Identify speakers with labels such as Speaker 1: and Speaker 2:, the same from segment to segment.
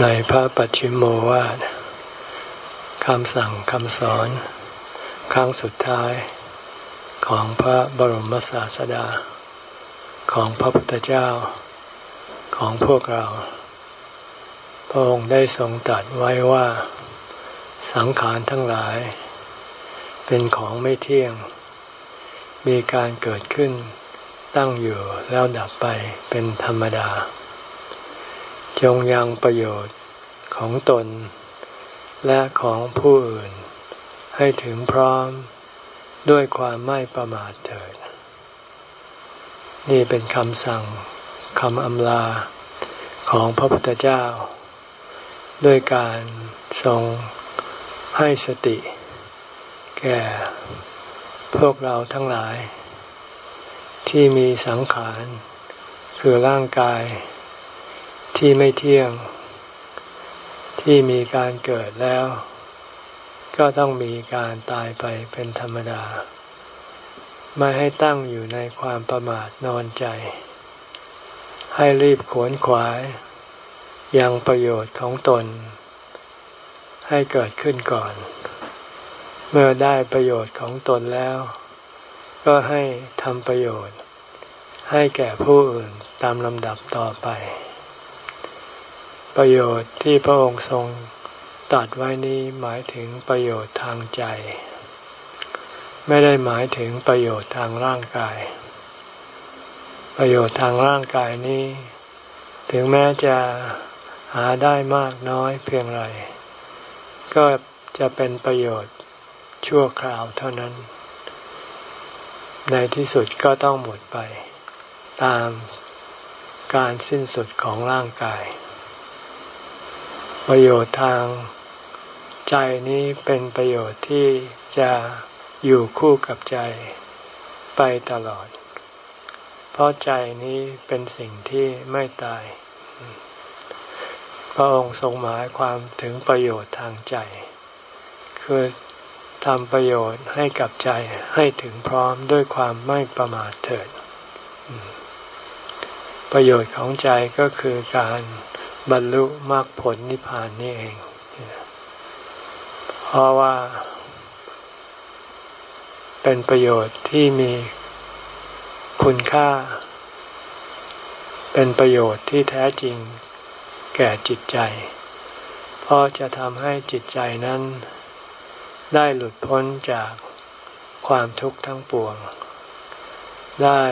Speaker 1: ในพระปัจฉิมโมวาทคำสั่งคำสอน ครั้งสุดท้ายของพระบรมศาสดา ของพระพุทธเจ้าของพวกเราพระองค์ได้ทรงตรัสไว้ว่า สังขารทั้งหลาย เป็นของไม่เที่ยง มีการเกิดขึ้น ตั้งอยู่แล้วดับไปเป็นธรรมดา จงยังประโยชน์ของตน และของผู้อื่น ให้ถึงพร้อมด้วยความไม่ประมาทเถิด นี่เป็นคำสั่งคำอำลาของพระพุทธเจ้า ด้วยการทรงให้สติ แก่พวกเราทั้งหลาย ที่มีสังขาร คือร่างกาย ที่ไม่เที่ยง ที่มีการเกิดแล้ว ก็ต้องมีการตายไปเป็นธรรมดา ไม่ให้ตั้งอยู่ในความประมาทนอนใจ ให้รีบขวนขวาย ยังประโยชน์ของตน ให้เกิดขึ้นก่อน เมื่อได้ประโยชน์ของตนแล้วก็ให้ทำประโยชน์ ให้แก่ผู้อื่นตามลำดับต่อไป ประโยชน์ที่พระองค์ทรงตัดไว้นี้หมายถึงประโยชน์ทางใจ ไม่ได้หมายถึงประโยชน์ทางร่างกาย ประโยชน์ทางร่างกายนี้ ถึงแม้จะหาได้มากน้อยเพียงไร ก็จะเป็นประโยชน์ชั่วคราวเท่านั้น ในที่สุดก็ต้องหมดไป ตามการสิ้นสุดของร่างกาย ประโยชน์ทางใจนี้เป็นประโยชน์ที่จะอยู่คู่กับใจไปตลอด เพราะใจนี้เป็นสิ่งที่ไม่ตาย พระองค์ทรงหมายความถึงประโยชน์ทางใจ คือทำประโยชน์ให้กับใจให้ถึงพร้อมด้วยความไม่ประมาทเถิด ประโยชน์ของใจก็คือการบรรลุมรรคผลนิพพานนี่เอง เพราะว่า เป็นประโยชน์ที่มีคุณค่า เป็นประโยชน์ที่แท้จริงแก่จิตใจ เพราะจะทำให้จิตใจนั้น ได้หลุดพ้นจากความทุกข์ทั้งปวง ได้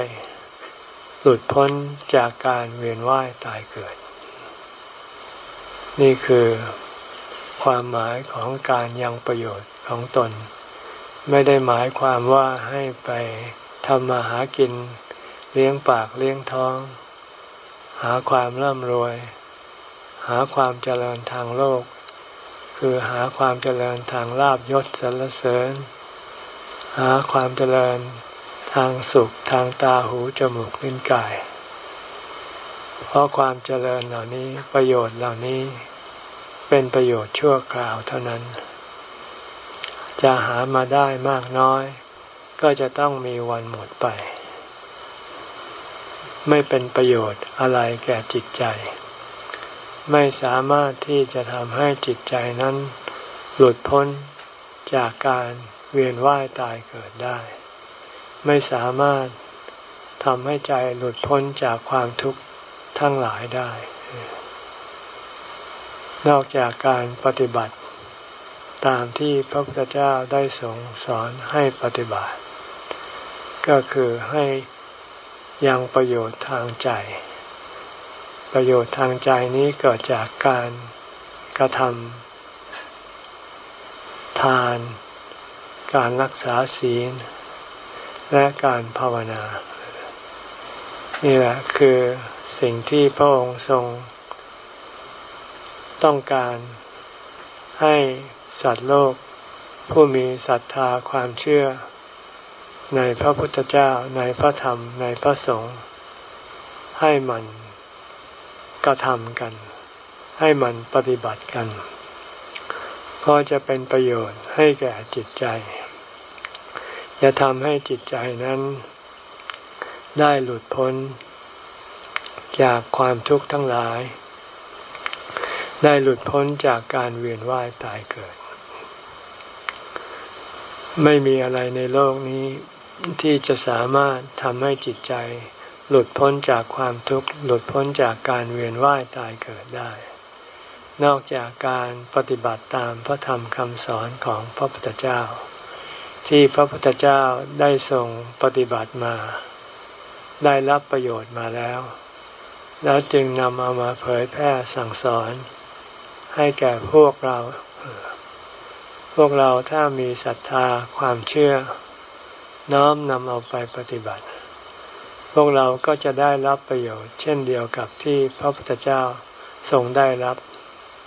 Speaker 1: หลุดพ้นจากการเวียนว่ายตายเกิด นี่คือความหมายของการยังประโยชน์ของตน ไม่ได้หมายความว่าให้ไปทำมาหากิน เลี้ยงปากเลี้ยงท้อง หาความร่ำรวย หาความเจริญทางโลก คือหาความเจริญทางลาบยศสรรเสริญ หาความเจริญางสุขทางตาหูจมูกลิ้นกาย เพราะความเจริญเหล่านี้ประโยชน์เหล่านี้ เป็นประโยชน์ชั่วคราวเท่านั้น จะหามาได้มากน้อย ก็จะต้องมีวันหมดไป ไม่เป็นประโยชน์อะไรแก่จิตใจ ไม่สามารถที่จะทำให้จิตใจนั้น หลุดพ้นจากการเวียนว่ายตายเกิดได้ ไม่สามารถทำให้ใจหลุดพ้นจากความทุกข์ทั้งหลายได้ นอกจากการปฏิบัติ ตามที่พระพุทธเจ้าได้ทรงสอนให้ปฏิบัติ ก็คือให้ยังประโยชน์ทางใจ ประโยชน์ทางใจนี้เกิดจากการกระทำทาน การรักษาศีล และการภาวนา นี่แหละคือสิ่งที่พระองค์ทรง ต้องการให้สัตว์โลก ผู้มีศรัทธาความเชื่อ ในพระพุทธเจ้าในพระธรรมในพระสงฆ์ให้มันกระทำกัน ให้มันปฏิบัติกัน เพราะจะเป็นประโยชน์ให้แก่จิตใจ จะทำให้จิตใจนั้น ได้หลุดพ้น จากความทุกข์ทั้งหลาย ได้หลุดพ้นจากการเวียนว่ายตายเกิด ไม่มีอะไรในโลกนี้ที่จะสามารถทำให้จิตใจ หลุดพ้นจากความทุกข์หลุดพ้นจากการเวียนว่ายตายเกิดได้ นอกจากการปฏิบัติตามพระธรรมคำสอนของพระพุทธเจ้า ที่พระพุทธเจ้าได้ทรงปฏิบัติมา ได้รับประโยชน์มาแล้ว แล้วจึงนำเอามาเผยแพร่สั่งสอน ให้แก่พวกเรา พวกเราถ้ามีศรัทธาความเชื่อ น้อมนำเอาไปปฏิบัติ พวกเราก็จะได้รับประโยชน์ เช่นเดียวกับที่พระพุทธเจ้าทรงได้รับ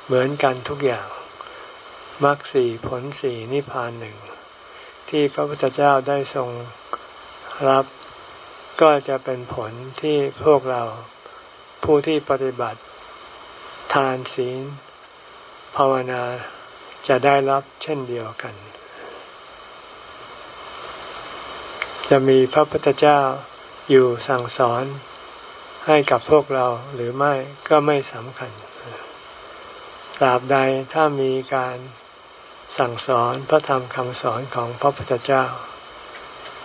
Speaker 1: เหมือนกันทุกอย่างมรรคสี่ผลสี่นิพพานหนึ่ง ที่พระพุทธเจ้าได้ทรงรับ ก็จะเป็นผลที่พวกเราผู้ที่ปฏิบัติ ทานศีล ภาวนาจะได้รับเช่นเดียวกัน จะมีพระพุทธเจ้าอยู่สั่งสอนให้กับพวกเราหรือไม่ก็ไม่สำคัญตราบใดถ้ามีการ สั่งสอนพระธรรมคำสอนของพระพุทธเจ้า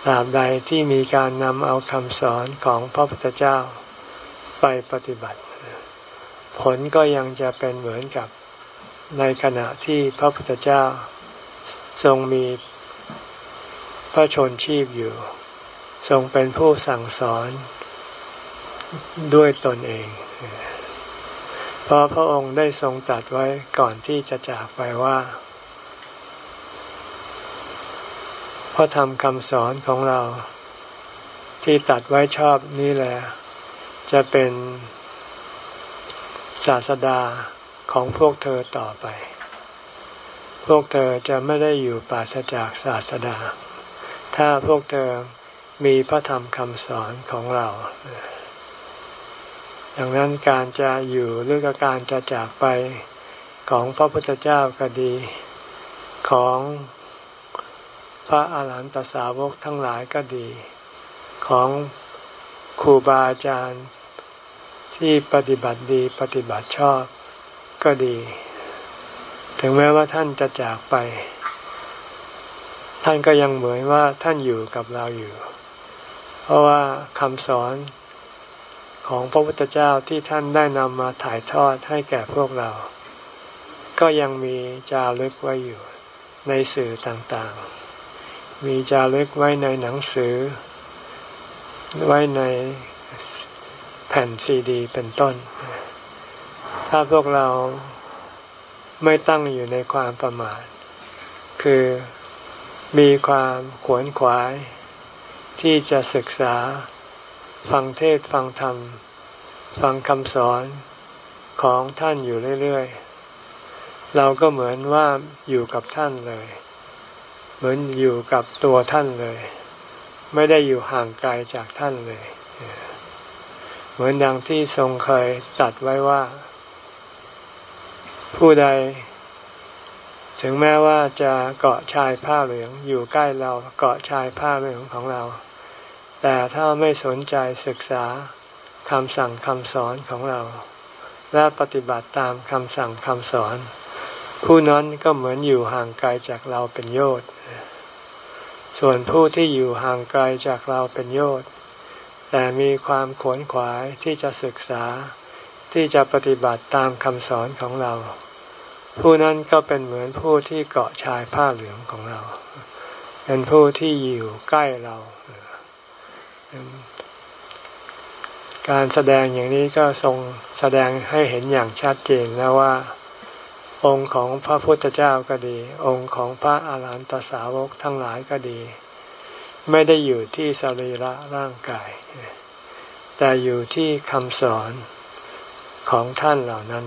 Speaker 1: ตราบใดที่มีการนำเอาคำสอนของพระพุทธเจ้าไปปฏิบัติ ผลก็ยังจะเป็นเหมือนกับในขณะที่พระพุทธเจ้า ทรงมีพระชนชีพอยู่ ทรงเป็นผู้สั่งสอนด้วยตนเอง เพราะพระองค์ได้ทรงตัดไว้ก่อนที่จะจากไปว่า พระธรรมคำสอนของเรา ที่ตัดไว้ชอบนี่แหละจะเป็นศาสดาของพวกเธอต่อไป พวกเธอจะไม่ได้อยู่ปราศจากศาสดา ถ้าพวกเธอมีพระธรรมคำสอนของเรา ดังนั้นการจะอยู่หรือการจะจากไปของพระพุทธเจ้าก็ดีของ พระอาหารหันตสาวกทั้งหลายก็ดี ของครูบาอาจารย์ที่ปฏิบัติดีปฏิบัติชอบก็ดี ถึงแม้ว่าท่านจะจากไป ท่านก็ยังเหมือนว่าท่านอยู่กับเราอยู่ เพราะว่าคำสอนของพระพุทธเจ้าที่ท่านได้นำมาถ่ายทอดให้แก่พวกเรา ก็ยังมีจารึกไว้อยู่ในสื่อต่างๆ มีจารึกไว้ในหนังสือ ไว้ในแผ่นซีดี เป็นต้น ถ้าพวกเราไม่ตั้งอยู่ในความประมาท คือมีความขวนขวาย ที่จะศึกษา ฟังเทศฟังธรรม ฟังคำสอนของท่านอยู่เรื่อย ๆ เราก็เหมือนว่าอยู่กับท่านเลย เหมือนอยู่กับตัวท่านเลย ไม่ได้อยู่ห่างไกลจากท่านเลย เหมือนดังที่ทรงเคยตัดไว้ว่า ผู้ใด ถึงแม้ว่าจะเกาะชายผ้าเหลืองอยู่ใกล้เราเกาะชายผ้าเหลืองของเรา แต่ถ้าไม่สนใจศึกษาคำสั่งคำสอนของเรา และปฏิบัติตามคำสั่งคำสอน ผู้นั้นก็เหมือนอยู่ห่างไกลจากเราเป็นโยชน์ส่วนผู้ที่อยู่ห่างไกลจากเราเป็นโยชน์แต่มีความขวนขวายที่จะศึกษาที่จะปฏิบัติตามคำสอนของเรา ผู้นั้นก็เป็นเหมือนผู้ที่เกาะชายผ้าเหลืองของเรา เป็นผู้ที่อยู่ใกล้เรา การแสดงอย่างนี้ก็ทรงแสดงให้เห็นอย่างชัดเจนแล้วว่า องค์ของพระพุทธเจ้าก็ดี องค์ของพระอาหารหันตสาวกทั้งหลายก็ดี ไม่ได้อยู่ที่สรีระร่างกาย แต่อยู่ที่คำสอนของท่านเหล่านั้น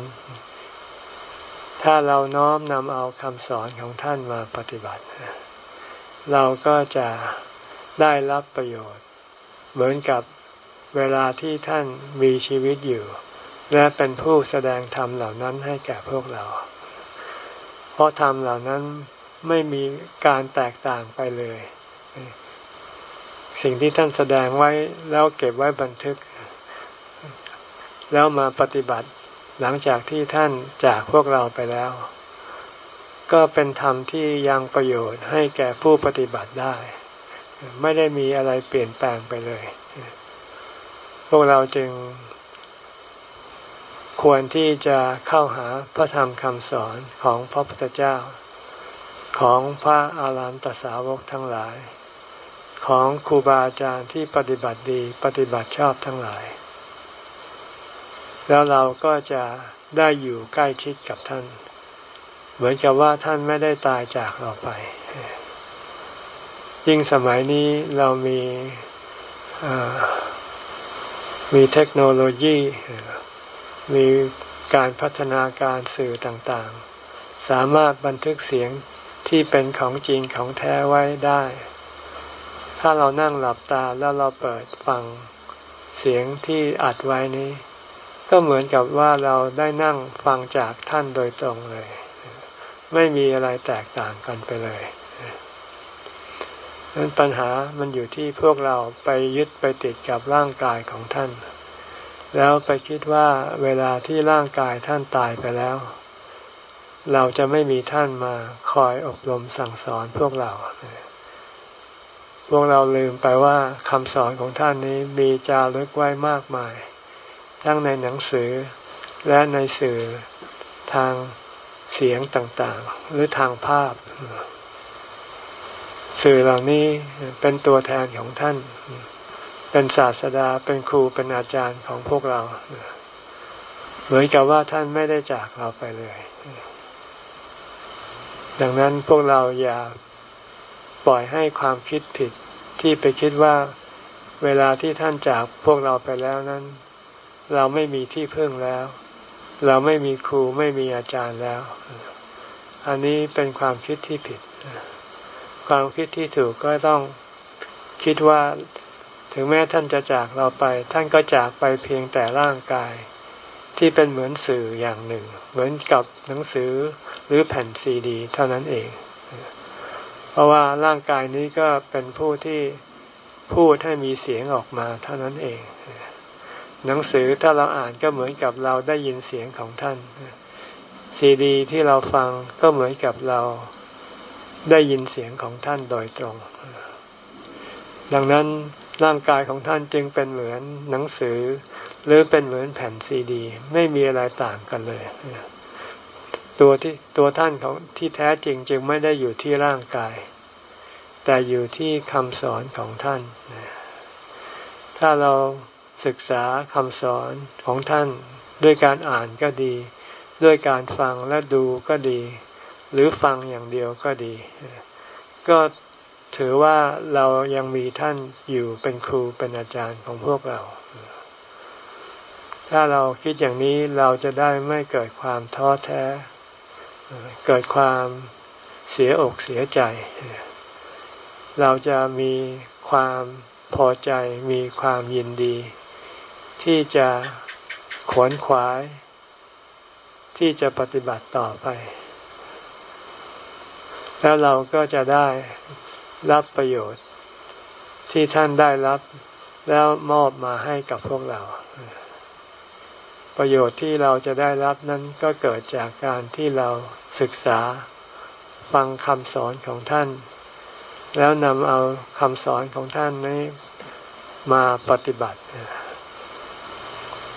Speaker 1: ถ้าเราน้อมนำเอาคำสอนของท่านมาปฏิบัติ เราก็จะได้รับประโยชน์ เหมือนกับเวลาที่ท่านมีชีวิตอยู่ และเป็นผู้แสดงธรรมเหล่านั้นให้แก่พวกเรา ราะธรรมเหล่านั้นไม่มีการแตกต่างไปเลย สิ่งที่ท่านแสดงไว้แล้วเก็บไว้บันทึก แล้วมาปฏิบัติหลังจากที่ท่านจากพวกเราไปแล้ว ก็เป็นธรรมที่ยังประโยชน์ให้แก่ผู้ปฏิบัติได้ ไม่ได้มีอะไรเปลี่ยนแปลงไปเลย พวกเราจึง ควรที่จะเข้าหาพระธรรมคำสอนของพระพุทธเจ้า ของพระอาารหันตสาวกทั้งหลาย ของครูบาอาจารย์ที่ปฏิบัติดีปฏิบัติชอบทั้งหลาย แล้วเราก็จะได้อยู่ใกล้ชิดกับท่าน เหมือนกับว่าท่านไม่ได้ตายจากเราไป ยิ่งสมัยนี้เรามีมีเทคโนโลยี มีการพัฒนาการสื่อต่างๆ สามารถบันทึกเสียงที่เป็นของจริงของแท้ไว้ได้ ถ้าเรานั่งหลับตาแล้วเราเปิดฟังเสียงที่อัดไว้นี้ ก็เหมือนกับว่าเราได้นั่งฟังจากท่านโดยตรงเลย ไม่มีอะไรแตกต่างกันไปเลยนั้นปัญหามันอยู่ที่พวกเราไปยึดไปติดกับร่างกายของท่าน แล้วไปคิดว่าเวลาที่ร่างกายท่านตายไปแล้ว เราจะไม่มีท่านมาคอยอบรมสั่งสอนพวกเรา พวกเราลืมไปว่าคำสอนของท่านนี้มีจารึกไว้มากมาย ทั้งในหนังสือและในสื่อทางเสียงต่างๆ หรือทางภาพ สื่อเหล่านี้เป็นตัวแทนของท่าน เป็นศาสดาเป็นครูเป็นอาจารย์ของพวกเรา เหมือนกับว่าท่านไม่ได้จากเราไปเลย ดังนั้นพวกเราอย่าปล่อยให้ความคิดผิดที่ไปคิดว่าเวลาที่ท่านจากพวกเราไปแล้วนั้น เราไม่มีที่พึ่งแล้ว เราไม่มีครูไม่มีอาจารย์แล้ว อันนี้เป็นความคิดที่ผิด ความคิดที่ถูกก็ต้องคิดว่า ถึงแม้ท่านจะจากเราไป ท่านก็จากไปเพียงแต่ร่างกาย ที่เป็นเหมือนสื่ออย่างหนึ่ง เหมือนกับหนังสือหรือแผ่นซีดี เท่านั้นเอง เพราะว่าร่างกายนี้ก็เป็นผู้ที่พูดให้มีเสียงออกมาเท่านั้นเอง หนังสือถ้าเราอ่านก็เหมือนกับเราได้ยินเสียงของท่านซีดี ที่เราฟังก็เหมือนกับเราได้ยินเสียงของท่านโดยตรง ดังนั้น ร่างกายของท่านจึงเป็นเหมือนหนังสือ หรือเป็นเหมือนแผ่นซีดี ไม่มีอะไรต่างกันเลย ตัวที่ตัวท่านของที่แท้จริงจึงไม่ได้อยู่ที่ร่างกาย แต่อยู่ที่คำสอนของท่าน ถ้าเราศึกษาคำสอนของท่าน ด้วยการอ่านก็ดี ด้วยการฟังและดูก็ดี หรือฟังอย่างเดียวก็ดี ก็ ถือว่าเรายังมีท่านอยู่เป็นครูเป็นอาจารย์ของพวกเรา ถ้าเราคิดอย่างนี้เราจะได้ไม่เกิดความท้อแท้ เกิดความเสียอกเสียใจ เราจะมีความพอใจมีความยินดี ที่จะขวนขวาย ที่จะปฏิบัติต่อไป แล้วเราก็จะได้ รับประโยชน์ ที่ท่านได้รับแล้วมอบมาให้กับพวกเรา ประโยชน์ที่เราจะได้รับนั้นก็เกิดจากการที่เราศึกษาฟังคำสอนของท่าน แล้วนำเอาคำสอนของท่านนี้มาปฏิบัติ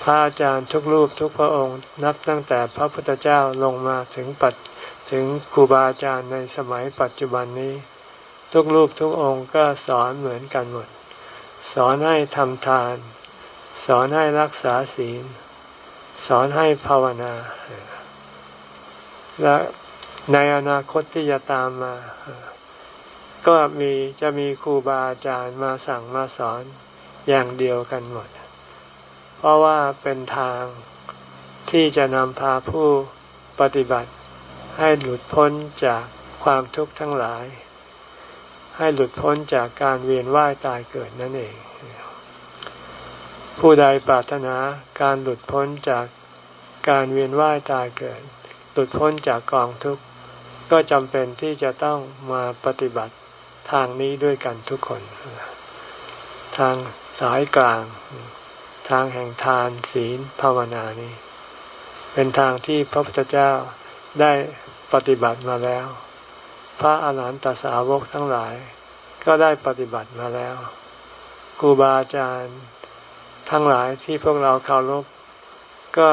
Speaker 1: พระอาจารย์ทุกรูปทุกพระองค์นับตั้งแต่พระพุทธเจ้าลงมาถึงปัจถึงครูบาอาจารย์ในสมัยปัจจุบันนี้ ทุกรูปทุกองค์ก็สอนเหมือนกันหมด สอนให้ทำทาน สอนให้รักษาศีล สอนให้ภาวนา และในอนาคตที่จะตามมา ก็มีจะมีครูบาอาจารย์มาสั่งมาสอนอย่างเดียวกันหมด เพราะว่าเป็นทางที่จะนำพาผู้ปฏิบัติให้หลุดพ้นจากความทุกข์ทั้งหลาย ให้หลุดพ้นจากการเวียนว่ายตายเกิดนั่นเอง ผู้ใดปรารถนาการหลุดพ้นจากการเวียนว่ายตายเกิด หลุดพ้นจากกองทุกข์ก็จำเป็นที่จะต้องมาปฏิบัติทางนี้ด้วยกันทุกคน ทางสายกลาง ทางแห่งทานศีลภาวนานี้ เป็นทางที่พระพุทธเจ้าได้ปฏิบัติมาแล้ว พระอาหารหันตสาวกทั้งหลาย ก็ได้ปฏิบัติมาแล้วครูบาอาจารย์ทั้งหลายที่พวกเราเคารพก็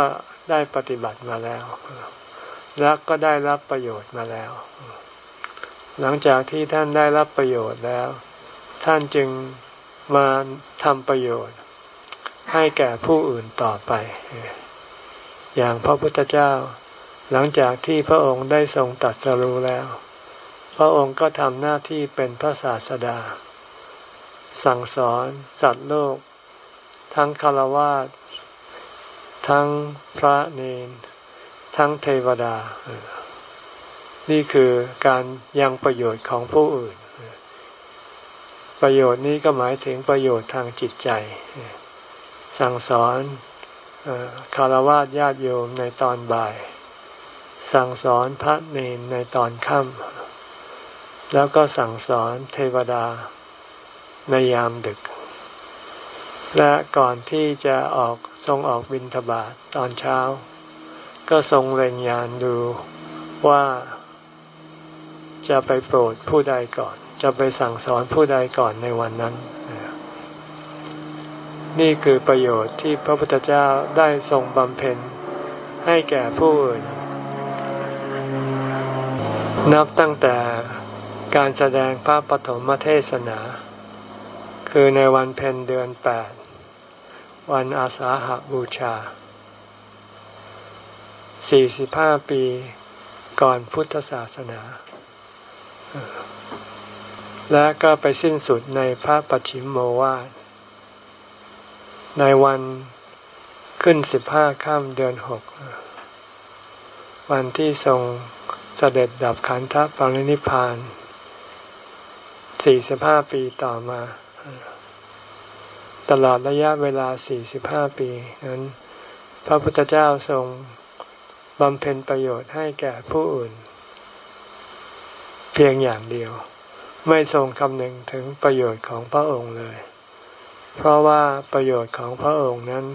Speaker 1: ได้ปฏิบัติมาแล้ว และก็ได้รับประโยชน์มาแล้ว หลังจากที่ท่านได้รับประโยชน์แล้ว ท่านจึงมาทำประโยชน์ ให้แก่ผู้อื่นต่อไป อย่างพระพุทธเจ้า หลังจากที่พระองค์ได้ทรงตัดสรู้แล้ว ระองค์ก็ทำหน้าที่เป็นพระศาสดา สั่งสอนสัตว์โลก ทั้งคารวะทั้งพระเนน ทั้งเทวดา นี่คือการยังประโยชน์ของผู้อื่น ประโยชน์นี้ก็หมายถึงประโยชน์ทางจิตใจ สั่งสอนคารวะญาติโยมในตอนบ่าย สั่งสอนพระเนนในตอนค่ำ แล้วก็สั่งสอนเทวดาในยามดึก และก่อนที่จะออกทรงออกบินทบาทตอนเช้า ก็ทรงเล็งยานดูว่าจะไปโปรดผู้ใดก่อน จะไปสั่งสอนผู้ใดก่อนในวันนั้น นี่คือประโยชน์ที่พระพุทธเจ้าได้ทรงบำเพ็ญให้แก่ผู้อื่น นับตั้งแต่ การแสดงพระปฐมเทศนา คือในวันเพ็ญเดือนแปดวันอาสาหาบูชา 45 ปีก่อนพุทธศาสนา และก็ไปสิ้นสุดในพระปัจฉิมโมวาทในวันขึ้น 15ค่ำเดือนหกวันที่ทรงเสด็จดับขันธปรินิพาน 45ปีต่อมา ตลอดระยะเวลา45ปีนั้น พระพุทธเจ้าทรงบำเพ็ญประโยชน์ให้แก่ผู้อื่น เพียงอย่างเดียว ไม่ทรงคำนึงถึงประโยชน์ของพระองค์เลย เพราะว่าประโยชน์ของพระองค์นั้น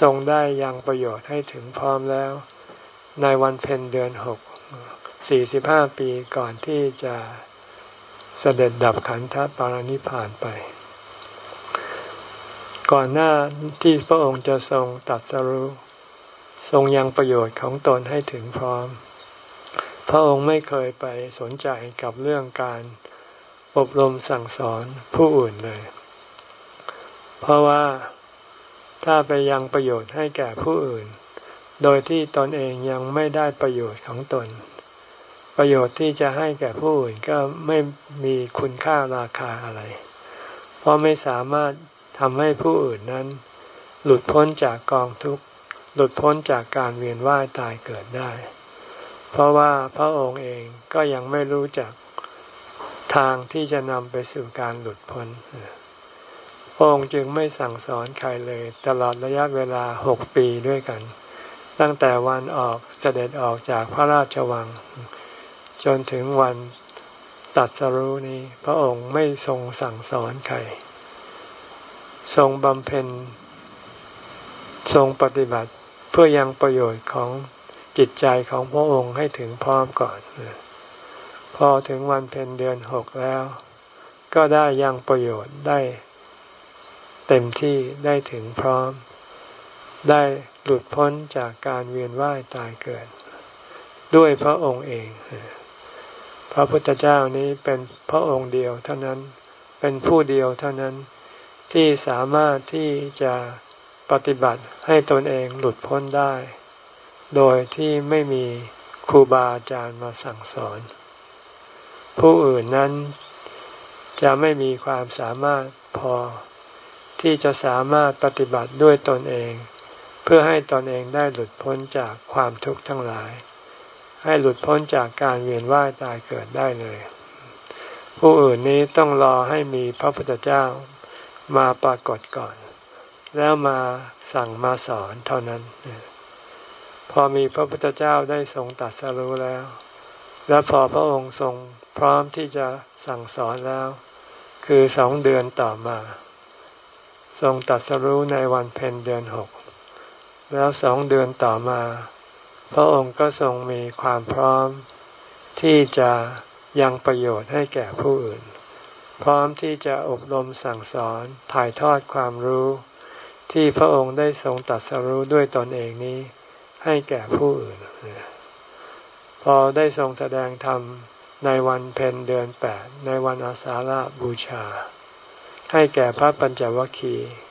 Speaker 1: ทรงได้ยังประโยชน์ให้ถึงพร้อมแล้ว ในวันเพ็ญเดือนหก45ปีก่อนที่จะ เสด็จดับขันธปารนิพานไป ก่อนหน้าที่พระองค์จะทรงตัดสรุทรงยังประโยชน์ของตนให้ถึงพร้อม พระองค์ไม่เคยไปสนใจกับเรื่องการอบรมสั่งสอนผู้อื่นเลย เพราะว่าถ้าไปยังประโยชน์ให้แก่ผู้อื่น โดยที่ตนเองยังไม่ได้ประโยชน์ของตน ประโยชน์ที่จะให้แก่ผู้อื่นก็ไม่มีคุณค่าราคาอะไร เพราะไม่สามารถทำให้ผู้อื่นนั้น หลุดพ้นจากกองทุกข์ หลุดพ้นจากการเวียนว่ายตายเกิดได้ เพราะว่าพระองค์เองก็ยังไม่รู้จักทางที่จะนำไปสู่การหลุดพ้นพระองค์จึงไม่สั่งสอนใครเลยตลอดระยะเวลาหกปีด้วยกัน ตั้งแต่วันออกเสด็จออกจากพระราชวัง จนถึงวันตัดสรู้นี้ พระองค์ไม่ทรงสั่งสอนใคร ทรงบำเพ็ญ ทรงปฏิบัติเพื่อยังประโยชน์ของจิตใจของพระองค์ให้ถึงพร้อมก่อน พอถึงวันเพ็ญเดือนหกแล้ว ก็ได้ยังประโยชน์ได้ เต็มที่ได้ถึงพร้อม ได้หลุดพ้นจากการเวียนว่ายตายเกิด ด้วยพระองค์เอง พระพุทธเจ้านี้เป็นพระองค์เดียวเท่านั้นเป็นผู้เดียวเท่านั้นที่สามารถที่จะปฏิบัติให้ตนเองหลุดพ้นได้ โดยที่ไม่มีครูบาอาจารย์มาสั่งสอน ผู้อื่นนั้นจะไม่มีความสามารถพอ ที่จะสามารถปฏิบัติด้วยตนเอง เพื่อให้ตนเองได้หลุดพ้นจากความทุกข์ทั้งหลาย ให้หลุดพ้นจากการเวียนว่ายตายเกิดได้เลย ผู้อื่นนี้ต้องรอให้มีพระพุทธเจ้ามาปรากฏก่อน แล้วมาสั่งมาสอนเท่านั้น พอมีพระพุทธเจ้าได้ทรงตัดสรู้แล้ว และพอพระองค์ทรงพร้อมที่จะสั่งสอนแล้ว คือสองเดือนต่อมา ทรงตัดสรู้ในวันเพ็ญเดือนหกแล้วสองเดือนต่อมา พระองค์ก็ทรงมีความพร้อมที่จะยังประโยชน์ให้แก่ผู้อื่น พร้อมที่จะอบรมสั่งสอนถ่ายทอดความรู้ ที่พระองค์ได้ทรงตัดสรู้ด้วยตนเองนี้ ให้แก่ผู้อื่น พอได้ทรงแสดงธรรมในวันเพ็ญเดือนแปดในวันอาสาฬบูชา ให้แก่พระปัญจวัคคีย์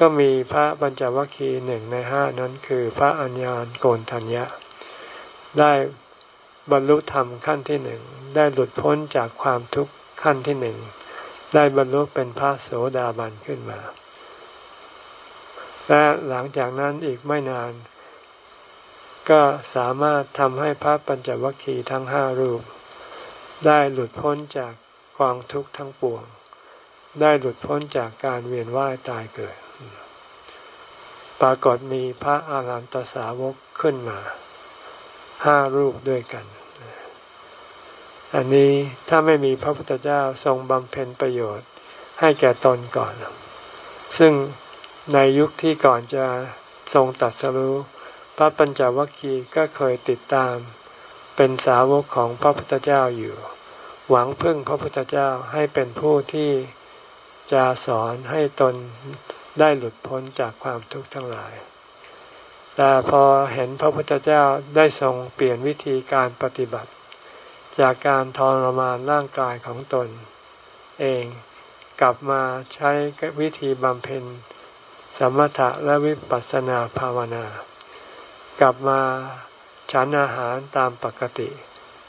Speaker 1: ก็มีพระปัญจวัคคีย์หนึ่งในห้านั้นคือพระอัญญาณโกนทัญญะ ได้บรรลุธรรมขั้นที่หนึ่งได้หลุดพ้นจากความทุกข์ขั้นที่หนึ่งได้บรรลุเป็นพระโสดาบันขึ้นมา และหลังจากนั้นอีกไม่นาน ก็สามารถทำให้พระปัญจวัคคีย์ทั้งห้ารูป ได้หลุดพ้นจากกองทุกข์ทั้งปวง ได้หลุดพ้นจากการเวียนว่ายตายเกิด ปรากฏมีพระอาหารหันตสาวกขึ้นมาห้ารูปด้วยกัน อันนี้ถ้าไม่มีพระพุทธเจ้าทรงบำเพ็ญประโยชน์ให้แก่ตนก่อน ซึ่งในยุคที่ก่อนจะทรงตัดสรู้พระปัญจวัคคีย์ก็เคยติดตาม เป็นสาวกของพระพุทธเจ้าอยู่ หวังพึ่งพระพุทธเจ้าให้เป็นผู้ที่จะสอนให้ตน ได้หลุดพ้นจากความทุกข์ทั้งหลาย แต่พอเห็นพระพุทธเจ้าได้ทรงเปลี่ยนวิธีการปฏิบัติ จากการทรมานร่างกายของตน เองกลับมาใช้วิธีบำเพ็ญ สมถะและวิปัสสนาภาวนา กลับมาฉันอาหารตามปกติ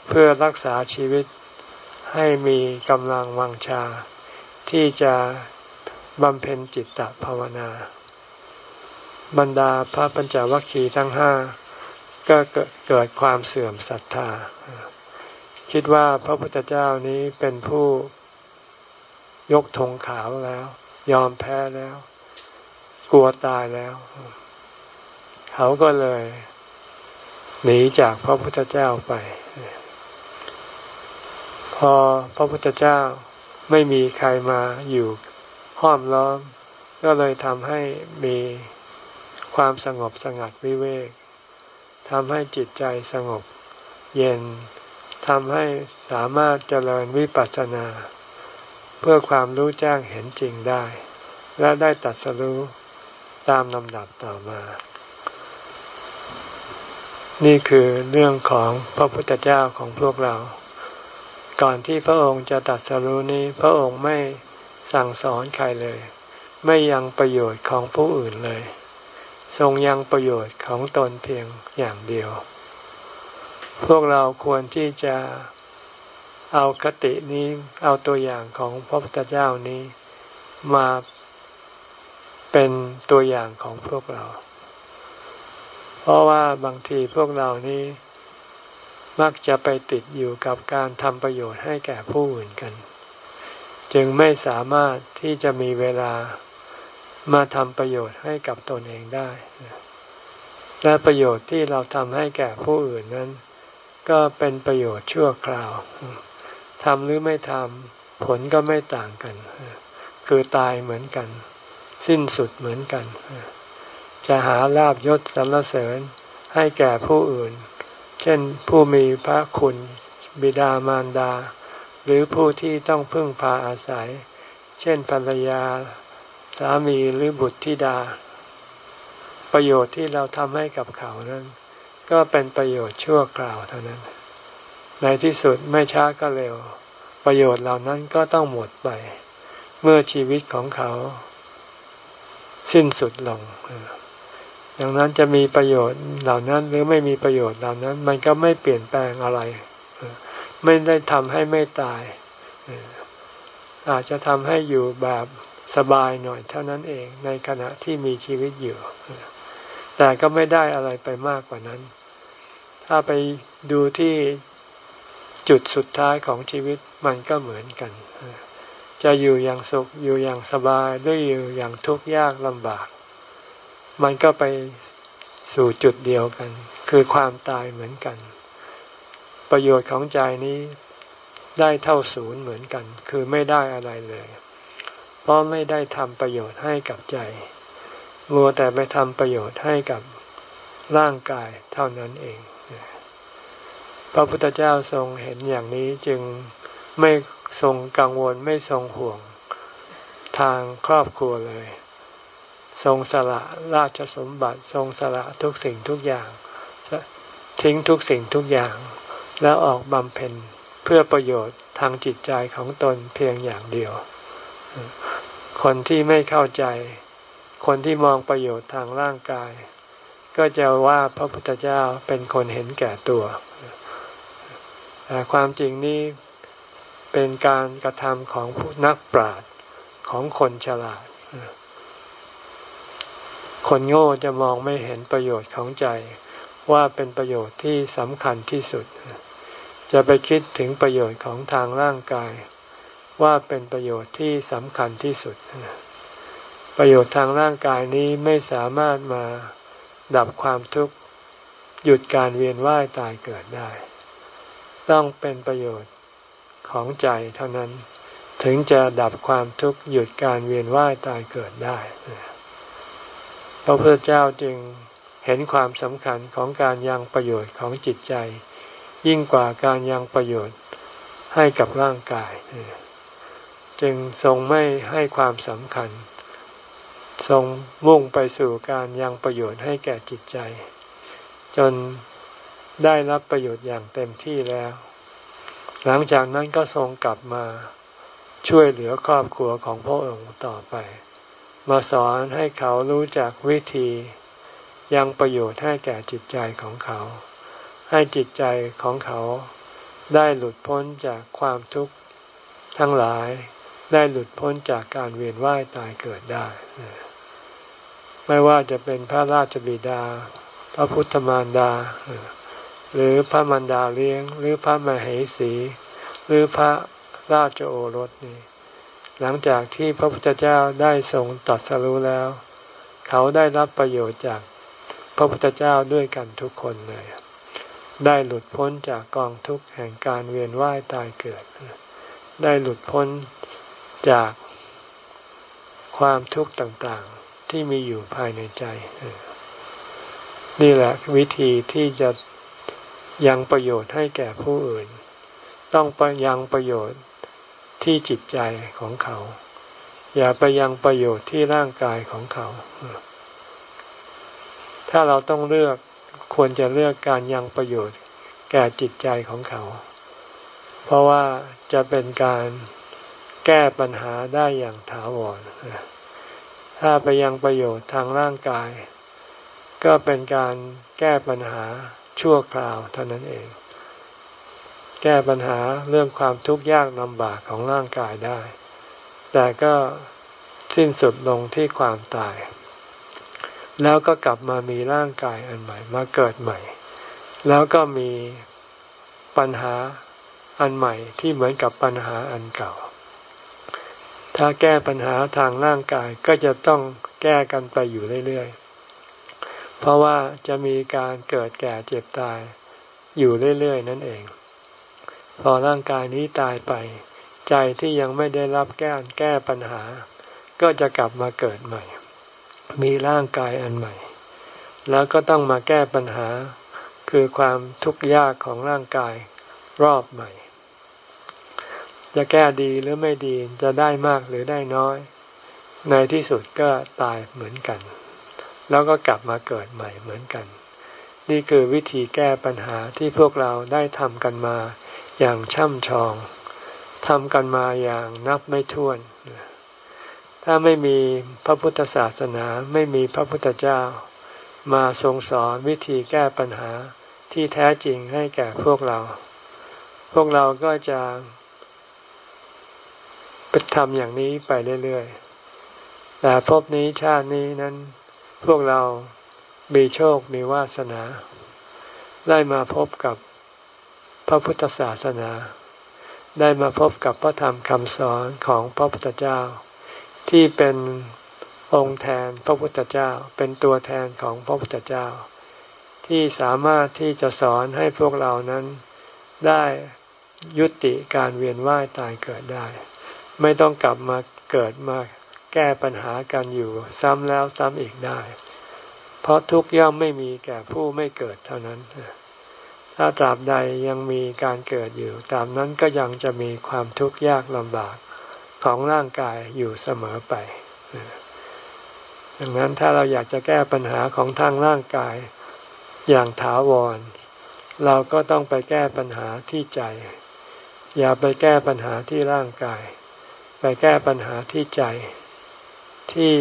Speaker 1: เพื่อรักษาชีวิตให้มีกำลังวังชา ที่จะ บำเพ็ญจิตตภาวนา บรรดาพระปัญจวัคคีย์ทั้งห้าก็เกิดความเสื่อมศรัทธา คิดว่าพระพุทธเจ้านี้เป็นผู้ยกธงขาวแล้ว ยอมแพ้แล้ว กลัวตายแล้ว เขาก็เลยหนีจากพระพุทธเจ้าไป พอพระพุทธเจ้าไม่มีใครมาอยู่ ห้อมล้อม ก็เลยทำให้มีความสงบสงัดวิเวกทำให้จิตใจสงบ เย็นทำให้สามารถเจริญวิปัสสนา เพื่อความรู้แจ้งเห็นจริงได้ และได้ตัดสรู้ตามลำดับต่อมา นี่คือเรื่องของพระพุทธเจ้าของพวกเรา ก่อนที่พระองค์จะตัดสรู้นี้ พระองค์ไม่ สั่งสอนใครเลย ไม่ยังประโยชน์ของผู้อื่นเลย ทรงยังประโยชน์ของตนเพียงอย่างเดียว พวกเราควรที่จะเอาคตินี้เอาตัวอย่างของพระพุทธเจ้านี้มาเป็นตัวอย่างของพวกเรา เพราะว่าบางทีพวกเรานี้มักจะไปติดอยู่กับการทำประโยชน์ให้แก่ผู้อื่นกัน จึงไม่สามารถที่จะมีเวลามาทำประโยชน์ให้กับตนเองได้ และประโยชน์ที่เราทำให้แก่ผู้อื่นนั้น ก็เป็นประโยชน์ชั่วคราวทำหรือไม่ทำผลก็ไม่ต่างกัน คือตายเหมือนกัน สิ้นสุดเหมือนกัน จะหาลาบยศสรรเสริญให้แก่ผู้อื่น เช่นผู้มีพระคุณบิดามารดา หรือผู้ที่ต้องพึ่งพาอาศัย เช่นภรรยา สามีหรือบุตรธิดา ประโยชน์ที่เราทำให้กับเขานั้น ก็เป็นประโยชน์ชั่วคราวเท่านั้น ในที่สุดไม่ช้าก็เร็ว ประโยชน์เหล่านั้นก็ต้องหมดไป เมื่อชีวิตของเขา สิ้นสุดลงดังนั้นจะมีประโยชน์เหล่านั้นหรือไม่มีประโยชน์เหล่านั้น มันก็ไม่เปลี่ยนแปลงอะไร ไม่ได้ทำให้ไม่ตาย อาจจะทำให้อยู่แบบสบายหน่อยเท่านั้นเองในขณะที่มีชีวิตอยู่ แต่ก็ไม่ได้อะไรไปมากกว่านั้น ถ้าไปดูที่จุดสุดท้ายของชีวิตมันก็เหมือนกัน จะอยู่อย่างสุขอยู่อย่างสบายหรืออยู่อย่างทุกข์ยากลำบาก มันก็ไปสู่จุดเดียวกัน คือความตายเหมือนกัน ประโยชน์ของใจนี้ได้เท่าศูนย์เหมือนกัน คือไม่ได้อะไรเลย เพราะไม่ได้ทำประโยชน์ให้กับใจมัวแต่ไปทำประโยชน์ให้กับร่างกายเท่านั้นเอง พระพุทธเจ้าทรงเห็นอย่างนี้จึงไม่ทรงกังวลไม่ทรงห่วงทางครอบครัวเลย ทรงสละราชสมบัติ ทรงสละทุกสิ่งทุกอย่าง ทิ้งทุกสิ่งทุกอย่าง แล้วออกบำเพ็ญเพื่อประโยชน์ทางจิตใจของตนเพียงอย่างเดียว คนที่ไม่เข้าใจ คนที่มองประโยชน์ทางร่างกาย ก็จะว่าพระพุทธเจ้าเป็นคนเห็นแก่ตัว แต่ความจริงนี้เป็นการกระทำของนักปราชญ์ของคนฉลาด คนโง่จะมองไม่เห็นประโยชน์ของใจว่าเป็นประโยชน์ที่สำคัญที่สุด จะไปคิดถึงประโยชน์ของทางร่างกาย ว่าเป็นประโยชน์ที่สำคัญที่สุด ประโยชน์ทางร่างกายนี้ไม่สามารถมาดับความทุกข์หยุดการเวียนว่ายตายเกิดได้ ต้องเป็นประโยชน์ของใจเท่านั้นถึงจะดับความทุกข์หยุดการเวียนว่ายตายเกิดได้ พระพุทธเจ้าจึงเห็นความสำคัญของการยังประโยชน์ของจิตใจ ยิ่งกว่าการยังประโยชน์ให้กับร่างกาย จึงทรงไม่ให้ความสำคัญ ทรงมุ่งไปสู่การยังประโยชน์ให้แก่จิตใจ จนได้รับประโยชน์อย่างเต็มที่แล้ว หลังจากนั้นก็ทรงกลับมาช่วยเหลือครอบครัวของพระองค์ต่อไป มาสอนให้เขารู้จักวิธียังประโยชน์ให้แก่จิตใจของเขา ให้จิตใจของเขาได้หลุดพ้นจากความทุกข์ทั้งหลายได้หลุดพ้นจากการเวียนว่ายตายเกิดได้ ไม่ว่าจะเป็นพระราชบิดา พระพุทธมารดา หรือพระมารดาเลี้ยง หรือพระมเหสี หรือพระราชโอรสนี่หลังจากที่พระพุทธเจ้าได้ทรงตัดสรู้แล้ว เขาได้รับประโยชน์จากพระพุทธเจ้าด้วยกันทุกคนเลย ได้หลุดพ้นจากกองทุกข์แห่งการเวียนว่ายตายเกิด ได้หลุดพ้นจากความทุกข์ต่างๆที่มีอยู่ภายในใจ นี่แหละวิธีที่จะยังประโยชน์ให้แก่ผู้อื่น ต้องไปยังประโยชน์ที่จิตใจของเขา อย่าไปยังประโยชน์ที่ร่างกายของเขา ถ้าเราต้องเลือก ควรจะเลือกการยังประโยชน์แก่จิตใจของเขา เพราะว่าจะเป็นการแก้ปัญหาได้อย่างถาวร ถ้าไปยังประโยชน์ทางร่างกาย ก็เป็นการแก้ปัญหาชั่วคราวเท่านั้นเอง แก้ปัญหาเรื่องความทุกข์ยากลำบากของร่างกายได้ แต่ก็สิ้นสุดลงที่ความตาย แล้วก็กลับมามีร่างกายอันใหม่มาเกิดใหม่ แล้วก็มีปัญหาอันใหม่ที่เหมือนกับปัญหาอันเก่า ถ้าแก้ปัญหาทางร่างกายก็จะต้องแก้กันไปอยู่เรื่อยๆ เพราะว่าจะมีการเกิดแก่เจ็บตายอยู่เรื่อยๆ นั่นเอง พอร่างกายนี้ตายไป ใจที่ยังไม่ได้รับแก้แก้ปัญหา ก็จะกลับมาเกิดใหม่ มีร่างกายอันใหม่ แล้วก็ต้องมาแก้ปัญหา คือความทุกข์ยากของร่างกายรอบใหม่ จะแก้ดีหรือไม่ดีจะได้มากหรือได้น้อย ในที่สุดก็ตายเหมือนกัน แล้วก็กลับมาเกิดใหม่เหมือนกัน นี่คือวิธีแก้ปัญหาที่พวกเราได้ทำกันมาอย่างช่ำชองทำกันมาอย่างนับไม่ถ้วน ถ้าไม่มีพระพุทธศาสนาไม่มีพระพุทธเจ้า มาทรงสอนวิธีแก้ปัญหาที่แท้จริงให้แก่พวกเรา พวกเราก็จะไปทำอย่างนี้ไปเรื่อยๆ แต่พบนี้ชาตินี้นั้น พวกเรามีโชคมีวาสนา ได้มาพบกับพระพุทธศาสนา ได้มาพบกับพระธรรมคำสอนของพระพุทธเจ้า ที่เป็นองค์แทนพระพุทธเจ้า เป็นตัวแทนของพระพุทธเจ้า ที่สามารถที่จะสอนให้พวกเรานั้นได้ยุติการเวียนว่ายตายเกิดได้ ไม่ต้องกลับมาเกิดมาแก้ปัญหากันอยู่ซ้ำแล้วซ้ำอีกได้ เพราะทุกย่อมไม่มีแก่ผู้ไม่เกิดเท่านั้น ถ้าตราบใดยังมีการเกิดอยู่ ตามนั้นก็ยังจะมีความทุกข์ยากลำบาก ของร่างกายอยู่เสมอไป ดังนั้นถ้าเราอยากจะแก้ปัญหาของทางร่างกายอย่างถาวร เราก็ต้องไปแก้ปัญหาที่ใจ อย่าไปแก้ปัญหาที่ร่างกาย ไปแก้ปัญหาที่ใจ ที่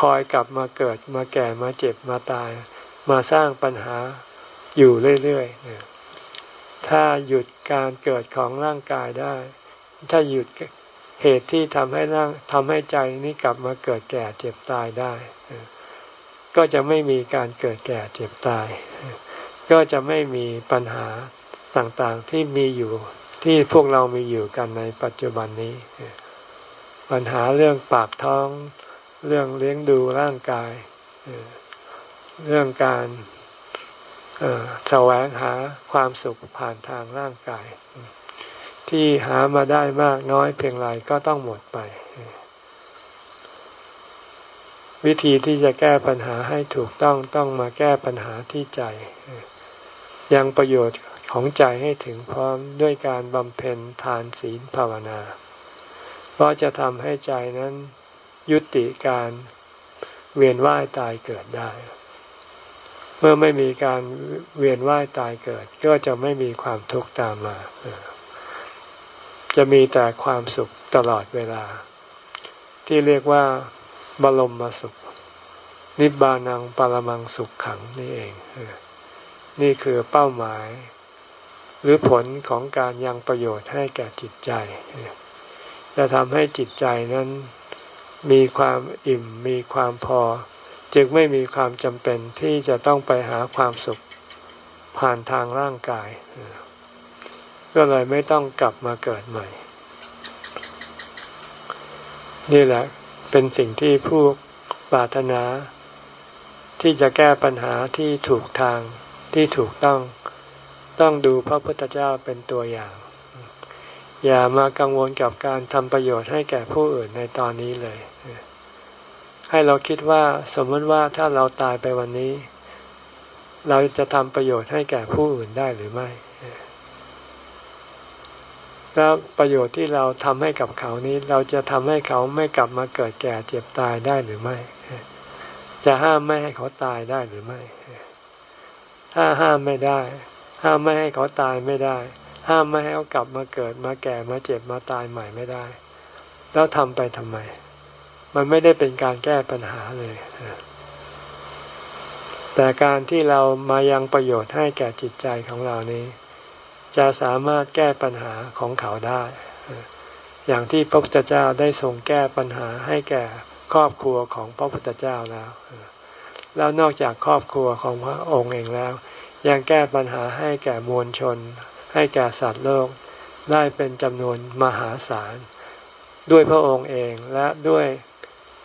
Speaker 1: คอยกลับมาเกิดมาแก่มาเจ็บมาตาย มาสร้างปัญหาอยู่เรื่อยๆถ้าหยุดการเกิดของร่างกายได้ ถ้าหยุด เหตุที่ทำให้ร่างทำให้ใจนี้กลับมาเกิดแก่เจ็บตายได้ ก็จะไม่มีการเกิดแก่เจ็บตาย ก็จะไม่มีปัญหาต่างๆที่มีอยู่ที่พวกเรามีอยู่กันในปัจจุบันนี้ ปัญหาเรื่องปากท้อง เรื่องเลี้ยงดูร่างกาย เรื่องการแสวงหาความสุขผ่านทางร่างกาย ที่หามาได้มากน้อยเพียงไรก็ต้องหมดไป วิธีที่จะแก้ปัญหาให้ถูกต้องต้องมาแก้ปัญหาที่ใจ ยังประโยชน์ของใจให้ถึงพร้อมด้วยการบำเพ็ญทานศีลภาวนา เพราะจะทำให้ใจนั้นยุติการเวียนว่ายตายเกิดได้ เมื่อไม่มีการเวียนว่ายตายเกิด ก็จะไม่มีความทุกข์ตามมา จะมีแต่ความสุขตลอดเวลา ที่เรียกว่าบรมมาสุข นิบานังปรมังสุขขังนี่เอง นี่คือเป้าหมาย หรือผลของการยังประโยชน์ให้แก่จิตใจ จะทำให้จิตใจนั้นมีความอิ่มมีความพอ จึงไม่มีความจำเป็นที่จะต้องไปหาความสุขผ่านทางร่างกาย ก็เลยไม่ต้องกลับมาเกิดใหม่ นี่แหละเป็นสิ่งที่ผู้ปรารถนา ที่จะแก้ปัญหาที่ถูกทางที่ถูกต้องต้องดูพระพุทธเจ้าเป็นตัวอย่าง อย่ามากังวลกับการทำประโยชน์ให้แก่ผู้อื่นในตอนนี้เลย ให้เราคิดว่าสมมติว่าถ้าเราตายไปวันนี้ เราจะทำประโยชน์ให้แก่ผู้อื่นได้หรือไม่ แล้วประโยชน์ที่เราทำให้กับเขานี้ เราจะทำให้เขาไม่กลับมาเกิดแก่เจ็บตายได้หรือไม่ จะห้ามไม่ให้เขาตายได้หรือไม่ ถ้าห้ามไม่ได้ ห้ามไม่ให้เขาตายไม่ได้ ห้ามไม่ให้เขากลับมาเกิดมาแก่มาเจ็บมาตายใหม่ไม่ได้ แล้วทำไปทำไม มันไม่ได้เป็นการแก้ปัญหาเลยแต่การที่เรามายังประโยชน์ให้แก่จิตใจของเรานี้ จะสามารถแก้ปัญหาของเขาได้ อย่างที่พระพุทธเจ้าได้ทรงแก้ปัญหาให้แก่ครอบครัวของพระพุทธเจ้าแล้ว แล้วนอกจากครอบครัวของพระองค์เองแล้ว ยังแก้ปัญหาให้แก่มวลชน ให้แก่สัตว์โลกได้เป็นจำนวนมหาศาล ด้วยพระองค์เองและด้วย